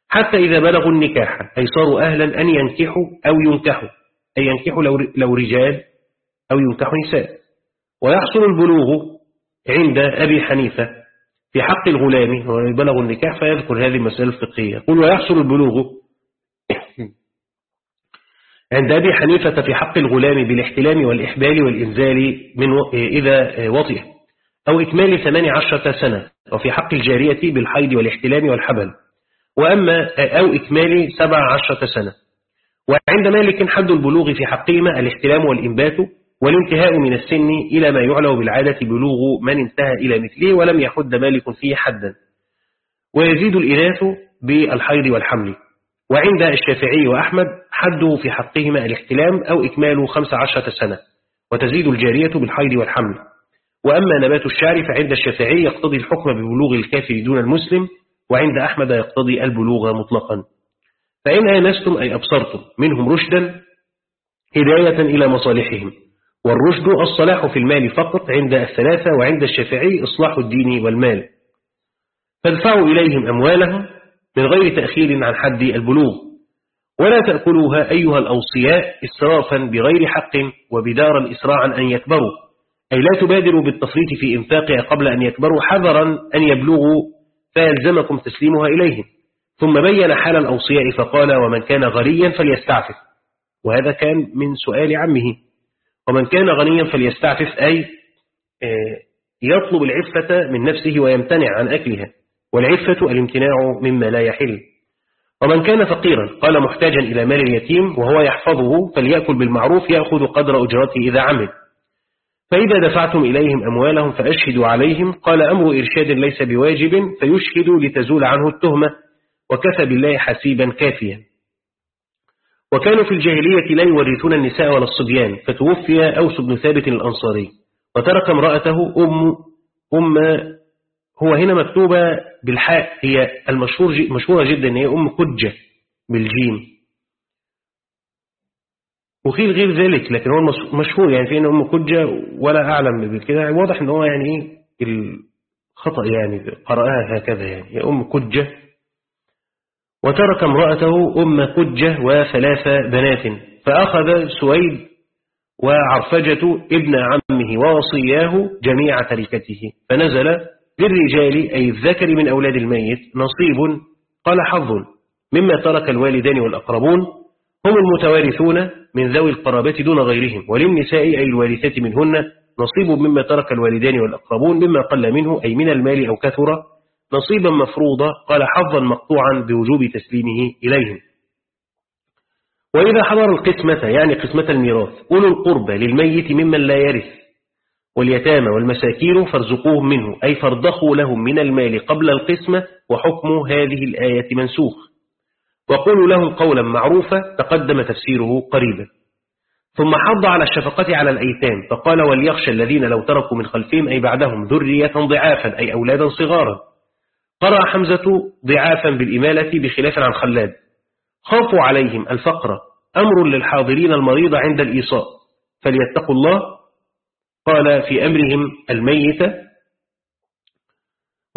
حتى إذا بلغوا النكاح أي صاروا أهلا أن ينكحوا أو ينكحوا أي ينكحوا لو رجال أو ينكح نساء ويحصل البلوغ عند أبي حنيفة في حق الغلام هو بلغ النكاح فيذكر هذه المسألة الفقهية. يقول ويحصل البلوغ عند أبي حنيفة في حق الغلام بالاحتلام والإحبال والإنزال من إذا وطئ أو إكمال ثمان عشرة سنة وفي حق الجارية بالحيض والاحتلام والحبل وأما أو إكمال سبع عشرة سنة. وعند مالك حد البلوغ في حقهما الاحتلام والإنبات والانتهاء من السن إلى ما يعلو بالعادة بلوغ من انتهى إلى مثله ولم يحد مالك فيه حدا. ويزيد الإناث بالحيض والحمل. وعند الشافعي وأحمد حده في حقهما الاحتلام أو إكمال خمس عشرة سنة. وتزيد الجارية بالحيض والحمل. وأما نبات الشعر فعند الشافعي يقتضي الحكم ببلوغ الكافر دون المسلم وعند أحمد يقتضي البلوغ مطلقا. فإن آنستم أي أبصرتم منهم رشدا هداية إلى مصالحهم. والرشد الصلاح في المال فقط عند الثلاثة وعند الشافعي إصلاح الدين والمال. فادفعوا إليهم أموالهم من غير تأخير عن حد البلوغ. ولا تأكلوها أيها الأوصياء إسرافا بغير حق وبدارا إسراعا أن يكبروا. أي لا تبادروا بالتفريط في إنفاقها قبل أن يكبروا حذرا أن يبلغوا فيلزمكم تسليمها إليهم. ثم بين حال الأوصياء فقال ومن كان غريا فليستعفف. وهذا كان من سؤال عمه. ومن كان غنيا فليستعفف أي آه، يطلب العفة من نفسه ويمتنع عن أكلها والعفة الامتناع مما لا يحل. ومن كان فقيرا قال محتاجا إلى مال اليتيم وهو يحفظه فليأكل بالمعروف يأخذ قدر أجرته إذا عمل. فإذا دفعتم إليهم أموالهم فأشهدوا عليهم قال أمر إرشاد ليس بواجب فيشهدوا لتزول عنه التهمة وكفى بالله حسيبا كافيا. وكانوا في الجاهلية لا يورثون النساء ولا الصبيان فتوفي أوس بن ثابت الأنصاري وترك امرأته أم أم هو هنا مكتوبة بالحاء هي المشهور مشهورة جدا هي أم كجة بالجيم. وقيل غير ذلك لكن هو مشهور يعني في أم كجة ولا أعلم بكده واضح أن هو يعني إيه الخطأ يعني قرأها هكذا يعني هي أم كجة وترك امرأته أم كجة وثلاث بنات فأخذ سويد وعرفجة ابن عمه ووصياه جميع تركته فنزل للرجال أي الذكر من أولاد الميت نصيب قال حظ مما ترك الوالدان والأقربون هم المتوارثون من ذوي القرابة دون غيرهم وللنساء أي الوارثات منهن نصيب مما ترك الوالدان والأقربون مما قل منه أي من المال أو كثر نصيبا مفروضا قال حظا مقطوعا بوجوب تسليمه إليهم. وإذا حضر القسمة يعني قسمة الميراث أولو القربى للميت ممن لا يرث واليتامى والمساكين فارزقوهم منه أي فارضخوا لهم من المال قبل القسمة وحكم هذه الآية منسوخ. وقولوا لهم قولا معروفا تقدم تفسيره قريبا. ثم حض على الشفقة على الأيتام فقال وليخشى الذين لو تركوا من خلفهم أي بعدهم ذرية ضعافا أي أولادا صغارا. قرأ حمزة ضعافا بالإمالة بخلاف عن خلاد. خافوا عليهم الفقر أمر للحاضرين المريض عند الإيصاء. فليتقوا الله قال في أمرهم الميت.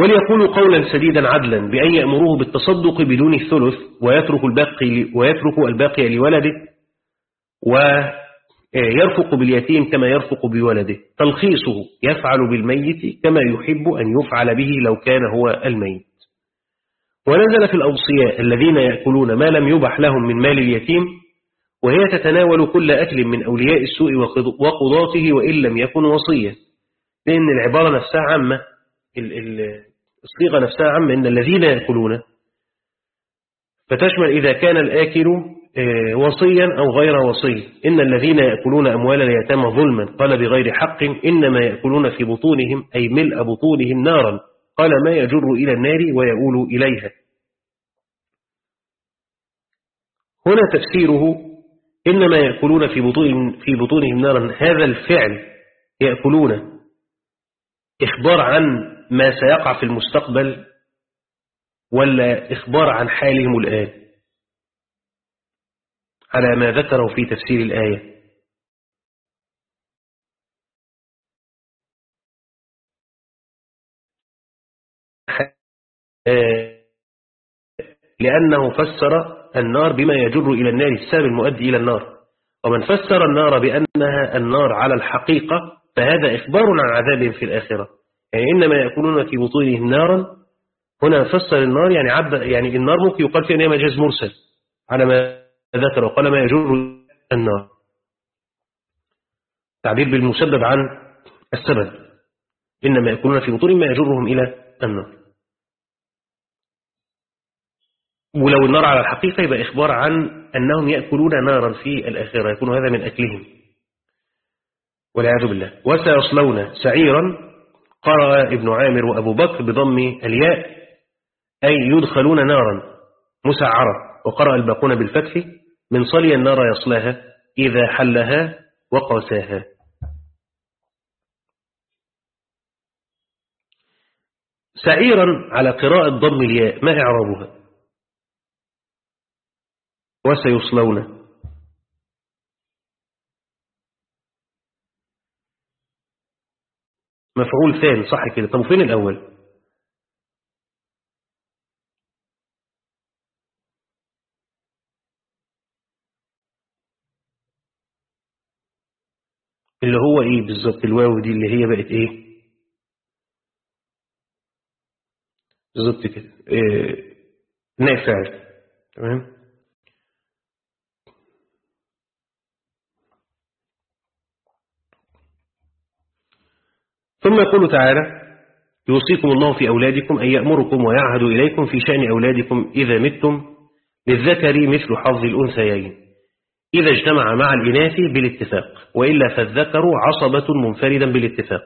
وليقولوا قولا سديدا عدلا بأن يأمروه بالتصدق بدون الثلث ويترك الباقي, ويترك الباقي لولده. ويرفق باليتيم كما يرفق بولده. تلخيصه يفعل بالميت كما يحب أن يفعل به لو كان هو الميت. ونزل في الأوصياء الذين يأكلون ما لم يبح لهم من مال اليتيم وهي تتناول كل أكل من أولياء السوء وقضاته وإن لم يكن وصية. لأن العبارة نفسها عامة الصيغة نفسها عامة إن الذين يأكلون فتشمل إذا كان الآكل وصيا أو غير وصي. إن الذين يأكلون أموال اليتامى ظلما. قال بغير حق إنما يأكلون في بطونهم أي ملء بطونهم نارا. قال ما يجر إلى النار ويؤول إليها. هنا تفسيره إنما يأكلون في بطونهم, في بطونهم نارا. هذا الفعل يأكلون إخبار عن ما سيقع في المستقبل ولا إخبار عن حالهم الآن. على ما ذكره في تفسير الآية. لأنه فسر النار بما يجر إلى النار السبب المؤدي إلى النار. ومن فسر النار بأنها النار على الحقيقة فهذا إخبار عن عذاب في الآخرة. يعني إنما يأكلون في بطونهم نارا. هنا فسر النار يعني عب يعني النار ممكن يقال فيها أنها مجاز مرسل. على ما ذكر وقال ما يجر النار. تعبير بالمسبب عن السبب. إنما يأكلون في بطونهم ما يجرهم إلى النار. ولو النار على الحقيقة يبقى إخبار عن أنهم يأكلون نارا في الآخرة يكون هذا من أكلهم. والعياذ بالله. وسيصلون سعيرا قرأ ابن عامر وأبو بكر بضم الياء أي يدخلون نارا مسعرة. وقرأ الباقون بالفتح من صلي النار يصلاها إذا حلها وقاساها سعيرا على قراءة ضم الياء ما إعرابها؟ وسيصلون. مفعول ثاني صح كده. طب فين الأول؟ اللي هو إيه بالظبط؟ الواو دي اللي هي بقت إيه؟ بالظبط كده. إيه نافع تمام؟ ثم يقول تعالى يوصيكم الله في أولادكم أن يأمركم ويعهد إليكم في شأن أولادكم إذا متم للذكر مثل حظ الأنثيين. إذا اجتمع مع الإناث بالاتفاق وإلا فالذكر عصبة منفردا بالاتفاق.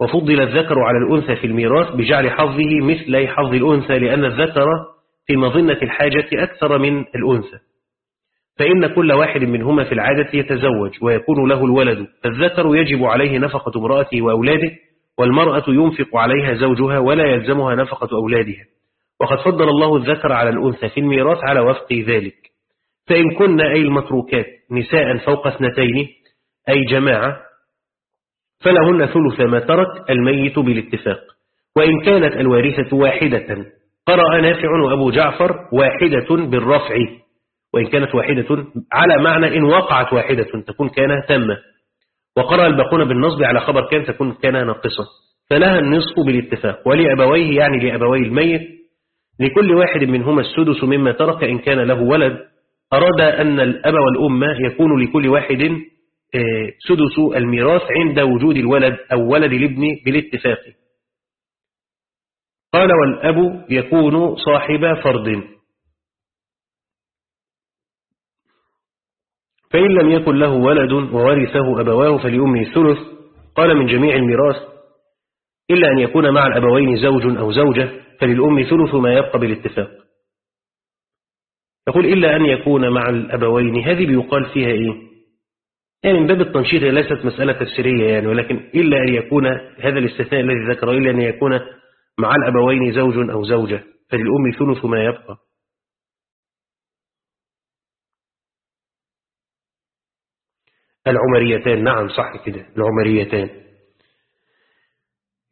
وفضل الذكر على الأنثى في الميراث بجعل حظه مثل حظ الأنثى لأن الذكر في مظنة الحاجة أكثر من الأنثى. فإن كل واحد منهما في العادة يتزوج ويكون له الولد فالذكر يجب عليه نفقة امرأته وأولاده والمرأة ينفق عليها زوجها ولا يلزمها نفقة أولادها. وقد فضل الله الذكر على الأنثى في الميراث على وفق ذلك. فإن كن أي المتروكات نساء فوق اثنتين أي جماعة فلهن ثلث ما ترك الميت بالاتفاق. وإن كانت الوارثة واحدة قرأ نافع وأبو جعفر واحدة بالرفع. وإن كانت واحدة على معنى إن وقعت واحدة تكون كان تامة. وقرأ الباقون بالنصب على خبر كان تكون كان ناقصة. فلها النصف بالاتفاق. ولأبويه يعني لأبوي الميت لكل واحد منهما السدس مما ترك إن كان له ولد. أراد أن الأب والأم يكون لكل واحد سدس الميراث عند وجود الولد أو ولد الابن بالاتفاق. قال والأب يكون صاحب فرض فإن لم يكن له ولد وورثه أبواه فلأمه الثلث قال من جميع الميراث إلا أن يكون مع الأبوين زوج أو زوجة فللأم ثلث ما يبقى بالاتفاق. يقول إلا أن يكون مع الأبوين. هذه بيقال فيها إيه؟ يعني من باب التنشيط ليست مسألة تفسيرية يعني ولكن إلا أن يكون هذا الاستثناء الذي ذكره إلا أن يكون مع الأبوين زوج أو زوجة فللأم ثلث ما يبقى. العمريتان نعم صح كده العمريتان.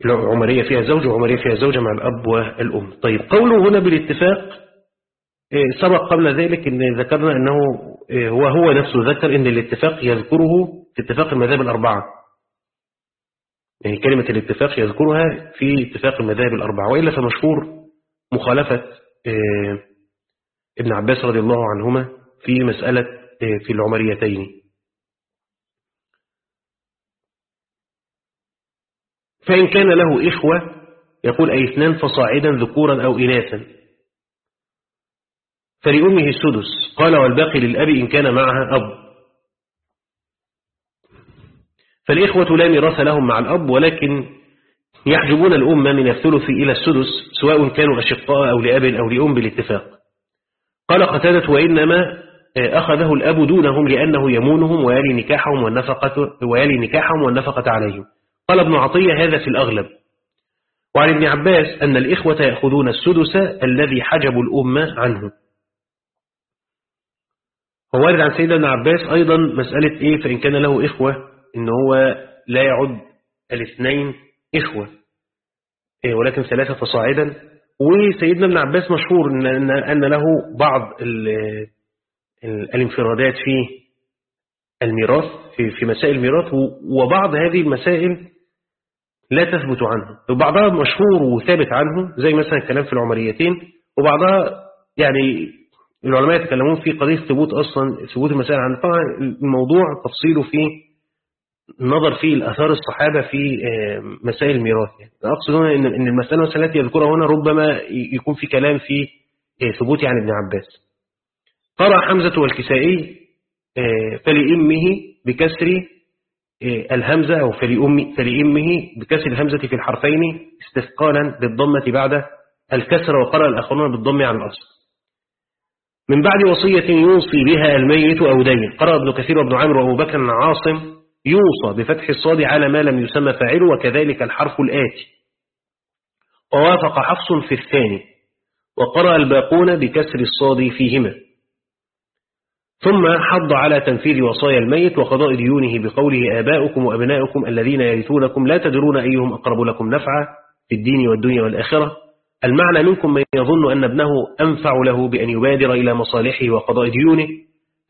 العمرية فيها زوج وعمرية فيها زوجة مع الأب والأم. طيب قوله هنا بالاتفاق سبق قبل ذلك إن ذكرنا أنه هو هو نفسه ذكر أن الاتفاق يذكره في اتفاق المذاهب الأربعة. يعني كلمة الاتفاق يذكرها في اتفاق المذاهب الأربعة وإلا فمشهور مخالفة ابن عباس رضي الله عنهما في مسألة في العمريتين. فإن كان له إخوة يقول أي اثنان فصاعدا ذكورا أو إناثا. فلأمه السدس. قال والباقي للأب إن كان معها أب. فالإخوة لا ميراث لهم مع الأب ولكن يحجبون الأمة من الثلث إلى السدس سواء كانوا أشقاء أو لأب أو لأم بالاتفاق. قال قتادة وإنما أخذه الأب دونهم لأنه يمونهم ويلي نكاحهم والنفقة, ويلي نكاحهم والنفقة عليهم. قال ابن عطية هذا في الأغلب. وعن ابن عباس أن الإخوة يأخذون السدس الذي حجبوا الأمة عنه. هو وارد عن سيدنا ابن عباس أيضا مسألة إيه فإن كان له إخوة إن هو لا يعد الاثنين إخوة. إيه ولكن ثلاثة فصاعدا. وسيدنا ابن عباس مشهور إن, أن له بعض الانفرادات في الميراث في, في مسائل الميراث وبعض هذه المسائل لا تثبت عنه. وبعضها مشهور وثابت عنه زي مثلا الكلام في العمريتين وبعضها يعني العلماء يتكلمون في قضية ثبوت أصلا ثبوت المسائل عنه طبعا الموضوع تفصيله في نظر في الأثار الصحابة في مسائل الميراث. يعني أقصد هنا إن المسألة مثلا التي يذكرها هنا ربما يكون في كلام في ثبوت عن ابن عباس. قرأ حمزة والكسائي فلإمه بكسر الهمزة أو فلأم فلإمه بكسر الهمزة في الحرفين استثقالا بالضمة بعد الكسر وقرأ الآخرون بالضم على الأصل. من بعد وصية يوصي بها الميت أو دين. قرأ ابن كثير وابن عامر وأبو بكر عاصم يوصى بفتح الصاد على ما لم يسمى فاعله وكذلك الحرف الآتي. ووافق حفص في الثاني. وقرأ الباقون بكسر الصاد فيهما. ثم حض على تنفيذ وصايا الميت وقضاء ديونه بقوله آباؤكم وأبناؤكم الذين يرثونكم لا تدرون أيهم أقرب لكم نفعا في الدين والدنيا والآخرة. المعنى منكم من يظن أن ابنه أنفع له بأن يبادر إلى مصالحه وقضاء ديونه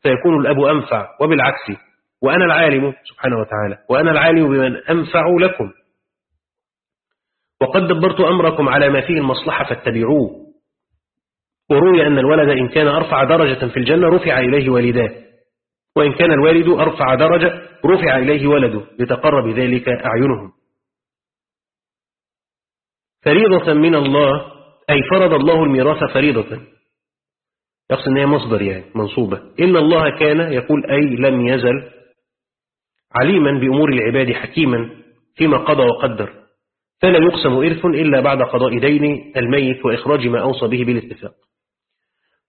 فيكون الأب أنفع وبالعكس وأنا العالم سبحانه وتعالى وأنا العالم بمن أنفع لكم. وقد دبرت أمركم على ما فيه المصلحة فاتبعوه. وروي أن الولد إن كان أرفع درجة في الجنة رفع إليه والداه وإن كان الوالد أرفع درجة رفع إليه ولده لتقر بذلك أعينهم. فريضة من الله أي فرض الله الميراث فريضة. يقصد أن هي مصدر يعني منصوبة. إن الله كان يقول أي لم يزل عليما بأمور العباد حكيما فيما قضى وقدر. فلا يقسم إرث إلا بعد قضاء دين الميت وإخراج ما أوصى به بالاتفاق.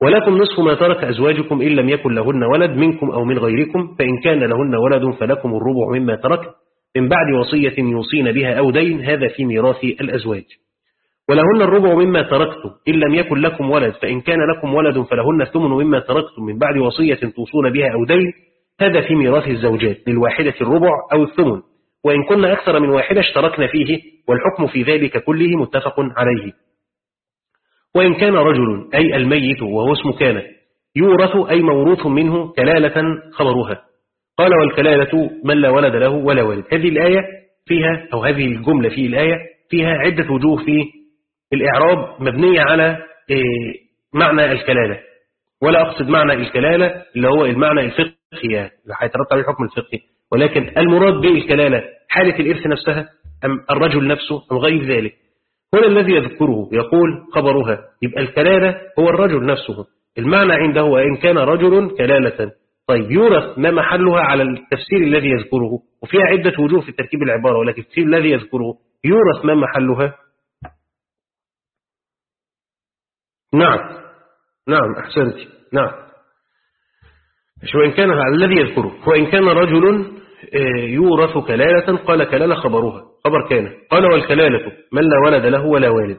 ولكم نصف ما ترك أزواجكم إن لم يكن لهن ولد منكم أو من غيركم فإن كان لهن ولد فلكم الربع مما ترك من بعد وصية يوصين بها أو دين هذا في ميراث الأزواج. ولهن الربع مما تركتم إن لم يكن لكم ولد فإن كان لكم ولد فلهن الثمن مما تركتم من بعد وصية توصون بها أو دين هذا في ميراث الزوجات للواحدة الربع أو الثمن. وإن كنا أكثر من واحدة اشتركنا فيه والحكم في ذلك كله متفق عليه. وإن كان رجل أي الميت وهو اسم كان يورث أي موروث منه كلالة خبرها. قال والكلالة من لا ولد له ولا ولد. هذه الآية فيها أو هذه الجملة في الآية فيها عدة وجوه في الإعراب مبنية على معنى الكلالة. ولا أقصد معنى الكلالة اللي هو المعنى الفقهي يعني اللي هيترتب عليه الحكم الفقهي. ولكن المراد بالكلالة حالة الإرث نفسها أم الرجل نفسه أم غير ذلك. هنا الذي يذكره يقول خبرها يبقى الكلالة هو الرجل نفسه. المعنى عنده وإن كان رجل كلالة. طيب يورث ما محلها على التفسير الذي يذكره؟ وفيها عدة وجوه في تركيب العبارة ولكن التفسير الذي يذكره يورث ما محلها؟ نعم. نعم أحسنت. نعم. وإن كان الذي يذكره وإن كان رجل آه، يورث كلالة قال كلالة خبرها خبر كان. قال والكلالة من لا ولد له ولا والد.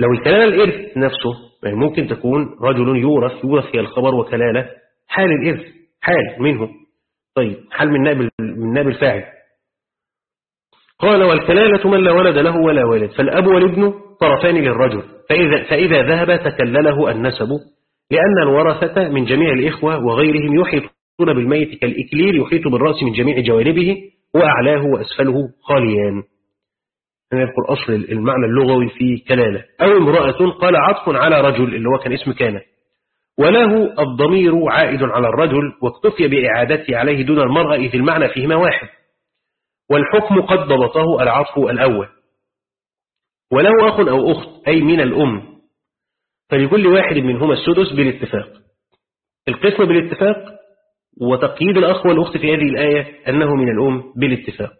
لو الكلالة الإرث نفسه يعني ممكن تكون رجل يورث يورث هي الخبر وكلالة حال الإرث حال منه. طيب حال من نائب من نائب الفاعل. قال والكلالة من لا ولد له ولا والد فالأب والابن طرفان للرجل فإذا, فإذا ذهب تكلله النسب لأن الورثة من جميع الإخوة وغيرهم يحيطون بالميت كالإكليل يحيط بالرأس من جميع جوانبه وأعلاه وأسفله خاليان. أنا يقول أصل المعنى اللغوي في كلالة. أو امرأة قال عطف على رجل اللي هو كان اسم كان. وله الضمير عائد على الرجل واكتفي بإعادته عليه دون المرأة إذ المعنى فيهما واحد. والحكم قد ضبطه العطف الأول. وله أخ أو أخت أي من الأم. فلكل واحد منهما السدس بالاتفاق. القسم بالاتفاق وتقييد الأخ والأخت في هذه الآية أنه من الأم بالاتفاق.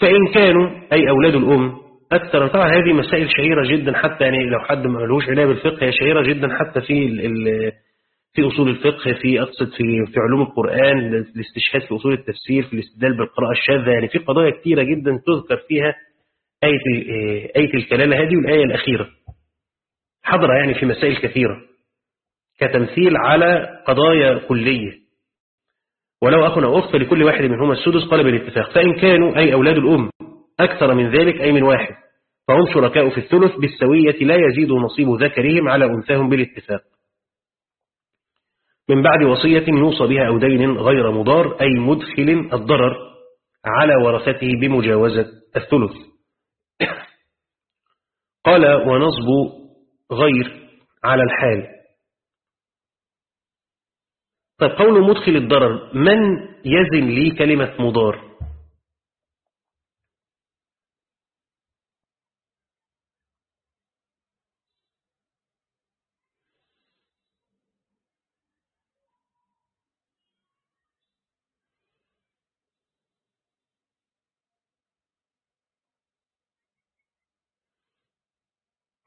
فإن كانوا أي أولاد الأم أكثر طبعا هذه مسائل شهيرة جدا حتى يعني لو حد ما لهوش عناية بالفقه هي شهيرة جدا حتى في في أصول الفقه في أقصد في في علوم القرآن الاستشهاد في أصول التفسير في الاستدلال بالقراءة الشاذة يعني في قضايا كثيرة جدا تذكر فيها آية آية الكلالة هذه والآية الأخيرة. حضر يعني في مسائل كثيرة. كتمثيل على قضايا كلية. ولو أخنا أخت لكل واحد منهما السدس قال بالاتفاق. فإن كانوا أي أولاد الأم أكثر من ذلك أي من واحد فهم شركاء في الثلث بالسوية لا يزيد نصيب ذكرهم على أنثاهم بالاتفاق. من بعد وصية يوصى بها أو دين غير مضار أي مدخل الضرر على ورثته بمجاوزة الثلث. قال ونصب غير على الحال. طيب قول مدخل الضرر من يزن لي كلمة مضار؟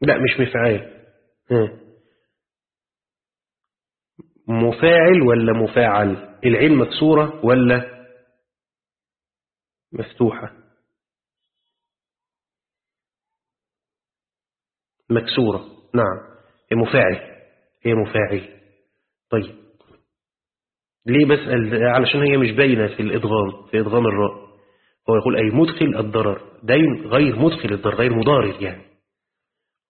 لا مش مفعال مفاعل ولا مفاعل؟ العين مكسورة ولا مفتوحة؟ مكسورة. نعم. هي مفاعل. هي مفاعل. طيب. ليه بسأل؟ علشان هي مش باينة في الإدغام في إدغام الراء. هو يقول أي مدخل الضرر. دين غير مدخل الضرر غير مضارر يعني.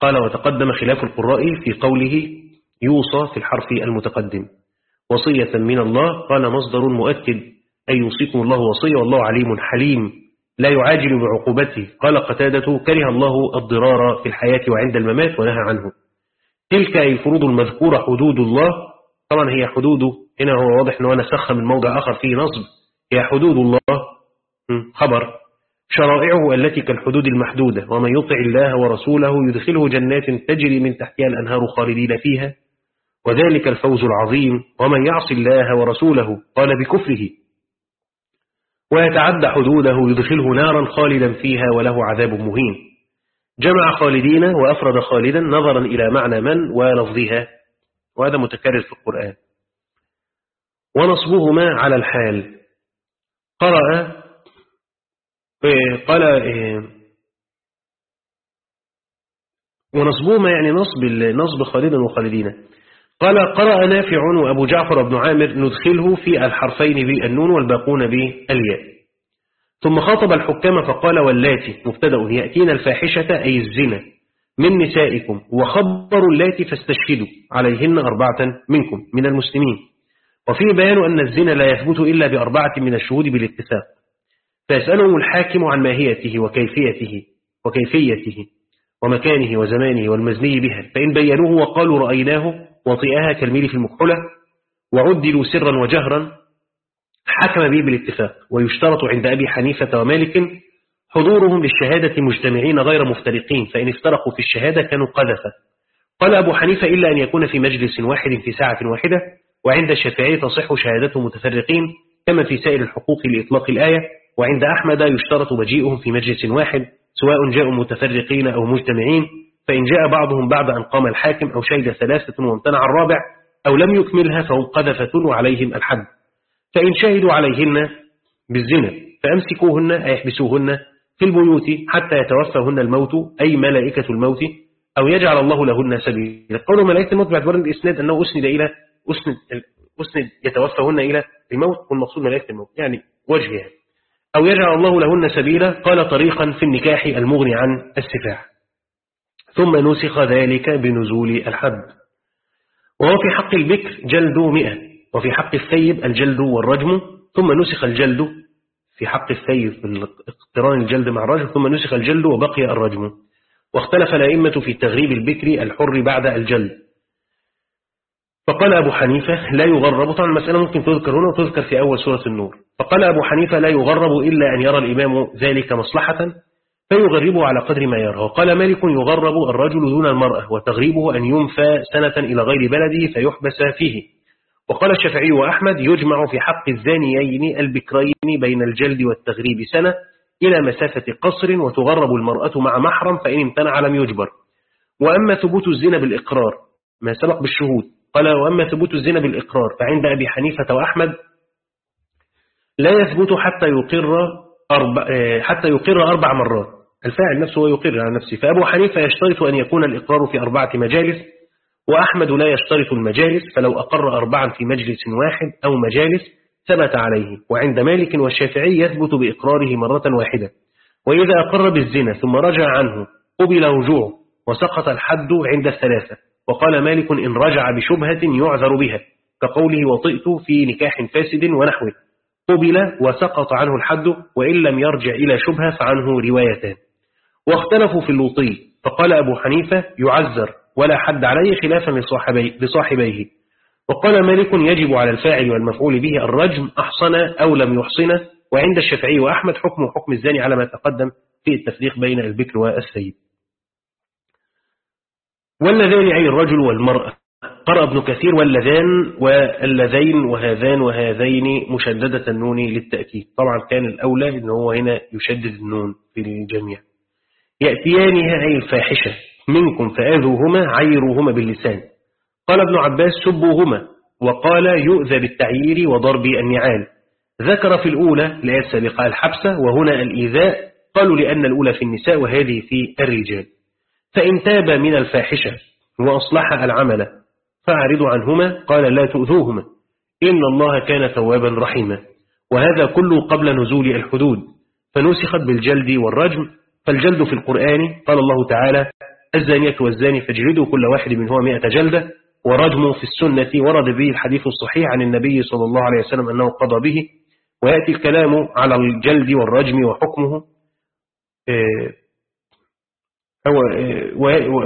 قال وتقدم خلاف القراء في قوله يوصى في الحرف المتقدم. وصية من الله قال مصدر مؤكد أي يوصيكم الله وصية والله عليم حليم لا يعاجل بعقوبته. قال قتادة كره الله الضرار في الحياة وعند الممات ونهى عنه. تلك أي الفروض المذكورة حدود الله. طبعا هي حدوده هنا هو واضح أنه نسخ من موضع آخر فيه نصب. هي حدود الله. خبر. شرائعه التي كالحدود المحدودة ومن يطع الله ورسوله يدخله جنات تجري من تحتها الأنهار خالدين فيها وذلك الفوز العظيم ومن يعص الله ورسوله قال بكفره. ويتعدى حدوده يدخله نارا خالدا فيها وله عذاب مهين. جمع خالدين وأفرد خالدا نظرا إلى معنى من ولفظها. وهذا متكرر في القرآن. ونصبهما على الحال. قرأ قال إيه، ونصبهما يعني نصب نصب خالدا وخالدين قال قرأ نافع وأبو جعفر بن عامر ندخله في الحرفين بالنون والباقون بالياء. ثم خاطب الحكام فقال واللاتي مبتدأ يأتين الفاحشة أي الزنا من نسائكم وخبر اللاتي فاستشهدوا عليهن أربعة منكم من المسلمين. وفي بيان أن الزنا لا يثبت إلا بأربعة من الشهود بالاتفاق. فيسألهم الحاكم عن ماهيته وكيفيته وكيفيته ومكانه وزمانه والمزني بها. فإن بينوه وقالوا رأيناه وطئها كالميل في المكحلة وعدلوا سرا وجهرا حكم به بالاتفاق ويشترط عند أبي حنيفة ومالك حضورهم للشهادة مجتمعين غير مفترقين فإن افترقوا في الشهادة كانوا قذفة قال أبو حنيفة إلا أن يكون في مجلس واحد في ساعة واحدة وعند الشافعي تصح شهادته متفرقين كما في سائر الحقوق لإطلاق الآية. وعند أحمد يشترط مجيئهم في مجلس واحد سواء جاءوا متفرقين أو مجتمعين فإن جاء بعضهم بعد أن قام الحاكم أو شهد ثلاثة وامتنع الرابع أو لم يكملها فهم قذفة وعليهم الحد. فإن شهدوا عليهن بالزنا فأمسكوهن أي يحبسوهن في البيوت حتى يتوفاهن الموت أي ملائكة الموت أو يجعل الله لهن سبيلا. قول ملائكة الموت باعتبار الإسناد أنه أسند إلى أسند, أسند يتوفاهن إلى الموت والمقصود ملائكة الموت يعني وجهها. أو يجعل الله لهن سبيلا قال طريقا في النكاح المغني عن السفاح. ثم نسخ ذلك بنزول الحد. وهو في حق البكر جلد مئة وفي حق الثيب الجلد والرجم. ثم نسخ الجلد في حق الثيب باقتران الجلد مع الرجم. ثم نسخ الجلد وبقي الرجم. واختلف الأئمة في تغريب البكر الحر بعد الجلد. فقال أبو حنيفة لا يغرب. طبعا المسألة ممكن تذكر هنا وتذكر في أول سورة النور. فقال أبو حنيفة لا يغرب إلا أن يرى الإمام ذلك مصلحة فيغربه على قدر ما يرى وقال مالك يغرب الرجل دون المرأة وتغريبه أن ينفى سنة إلى غير بلده فيحبس فيه. وقال الشافعي وأحمد يجمع في حق الزانيين البكرين بين الجلد والتغريب سنة إلى مسافة قصر وتغرب المرأة مع محرم فإن امتنع لم يجبر. وأما ثبوت الزنا بالإقرار ما سبق بالشهود. قال وأما ثبوت الزنا بالإقرار فعند أبي حنيفة وأحمد لا يثبت حتى يقر أربع, حتى يقر أربع مرات. الفاعل نفسه هو يقر على نفسه. فأبو حنيفة يشترط أن يكون الإقرار في أربعة مجالس وأحمد لا يشترط المجالس فلو أقر أربعا في مجلس واحد أو مجالس ثبت عليه. وعند مالك والشافعي يثبت بإقراره مرة واحدة. وإذا أقر بالزنا ثم رجع عنه قبل رجوعه وسقط الحد عند الثلاثة. وقال مالك إن رجع بشبهة يعذر بها كقوله وطئت في نكاح فاسد ونحوه قبل وسقط عنه الحد وإن لم يرجع إلى شبهة فعنه روايتان. واختلفوا في اللوطي فقال أبو حنيفة يعذر ولا حد عليه خلافا لصاحبيه. وقال مالك يجب على الفاعل والمفعول به الرجم أحصن أو لم يحصن وعند الشافعي وأحمد حكم حكم الزاني على ما تقدم في التفريق بين البكر والسيد. واللذان أي الرجل والمرأة. قرأ ابن كثير واللذان واللذين وهذان وهذين مشددة النون للتأكيد. طبعا كان الأولى إن هو هنا يشدد النون في الجميع. يأتيانها أي الفاحشة منكم فآذوهما عيروهما باللسان. قال ابن عباس سبوهما وقال يؤذى بالتعيير وضرب النعال. ذكر في الأولى الآية السابقة الحبسة وهنا الإيذاء. قالوا لأن الأولى في النساء وهذه في الرجال. فإن تاب من الفاحشة وأصلح العمل فأعرض عنهما قال لا تؤذوهما إن الله كان توابا رحيما وهذا كله قبل نزول الحدود فنسخت بالجلد والرجم فالجلد في القرآن قال الله تعالى الزانية والزاني فاجلدوا كل واحد منهما مئة جلدة ورجم في السنة ورد به الحديث الصحيح عن النبي صلى الله عليه وسلم أنه قضى به ويأتي الكلام على الجلد والرجم وحكمه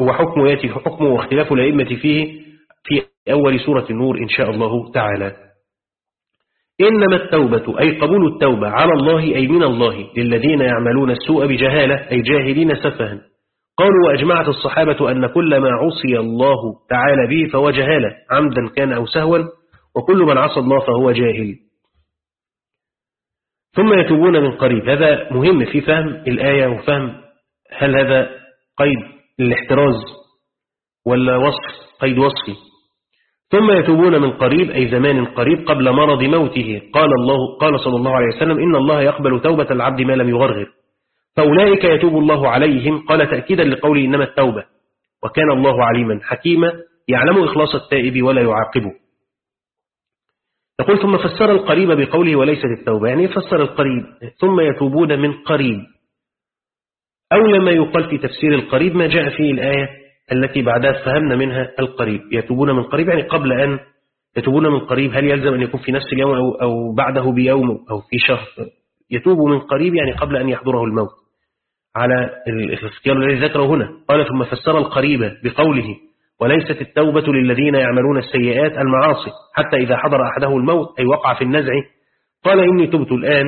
وحكمه يأتي حكمه واختلاف الأئمة فيه في أول سورة النور إن شاء الله تعالى. إنما التوبة أي قبول التوبة على الله أي من الله للذين يعملون السوء بجهالة أي جاهلين سفها. قالوا وأجمعت الصحابة أن كل ما عصي الله تعالى به فهو جهالة عمدا كان أو سهوا وكل من عصى الله فهو جاهل. ثم يتوبون من قريب. هذا مهم في فهم الآية وفهم هل هذا قيد الاحتراز ولا وصف قيد وصفي. ثم يتوبون من قريب أي زمان قريب قبل مرض موته. قال الله قال صلى الله عليه وسلم إن الله يقبل توبة العبد ما لم يغرغر. فأولئك يتوب الله عليهم. قال تأكيدا لقوله إنما التوبة. وكان الله عليما حكيما يعلم إخلاص التائب ولا يعاقبه. يقول ثم فسر القريب بقوله وليست التوبة. يعني فسر القريب ثم يتوبون من قريب. أولى ما يقال في تفسير القريب ما جاء فيه الآية التي بعدها فهمنا منها القريب. يتوبون من قريب يعني قبل أن يتوبون من قريب هل يلزم أن يكون في نفس اليوم أو, أو بعده بيوم أو في شهر؟ يتوب من قريب يعني قبل أن يحضره الموت. على الاختيار الذي ذكره هنا. قال ثم فسر القريب بقوله وليست التوبة للذين يعملون السيئات المعاصي حتى إذا حضر أحده الموت أي وقع في النزع. قال إني تبت الآن.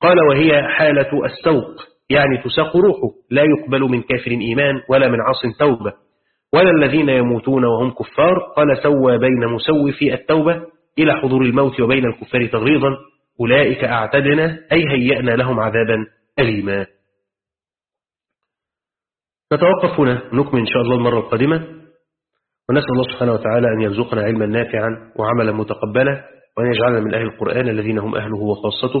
قال وهي حالة السوق. يعني تساق روحه لا يقبل من كافر إيمان ولا من عاص توبة. ولا الذين يموتون وهم كفار قال سوى بين مسوفي التوبة إلى حضور الموت وبين الكفار تغريضا. أولئك أعتدنا أي هيئنا لهم عذابا أليما. نتوقف هنا نكمل إن شاء الله المرة القادمة. ونسأل الله سبحانه وتعالى أن يرزقنا علما نافعا وعملا متقبلا وأن يجعلنا من أهل القرآن الذين هم أهله وخاصته.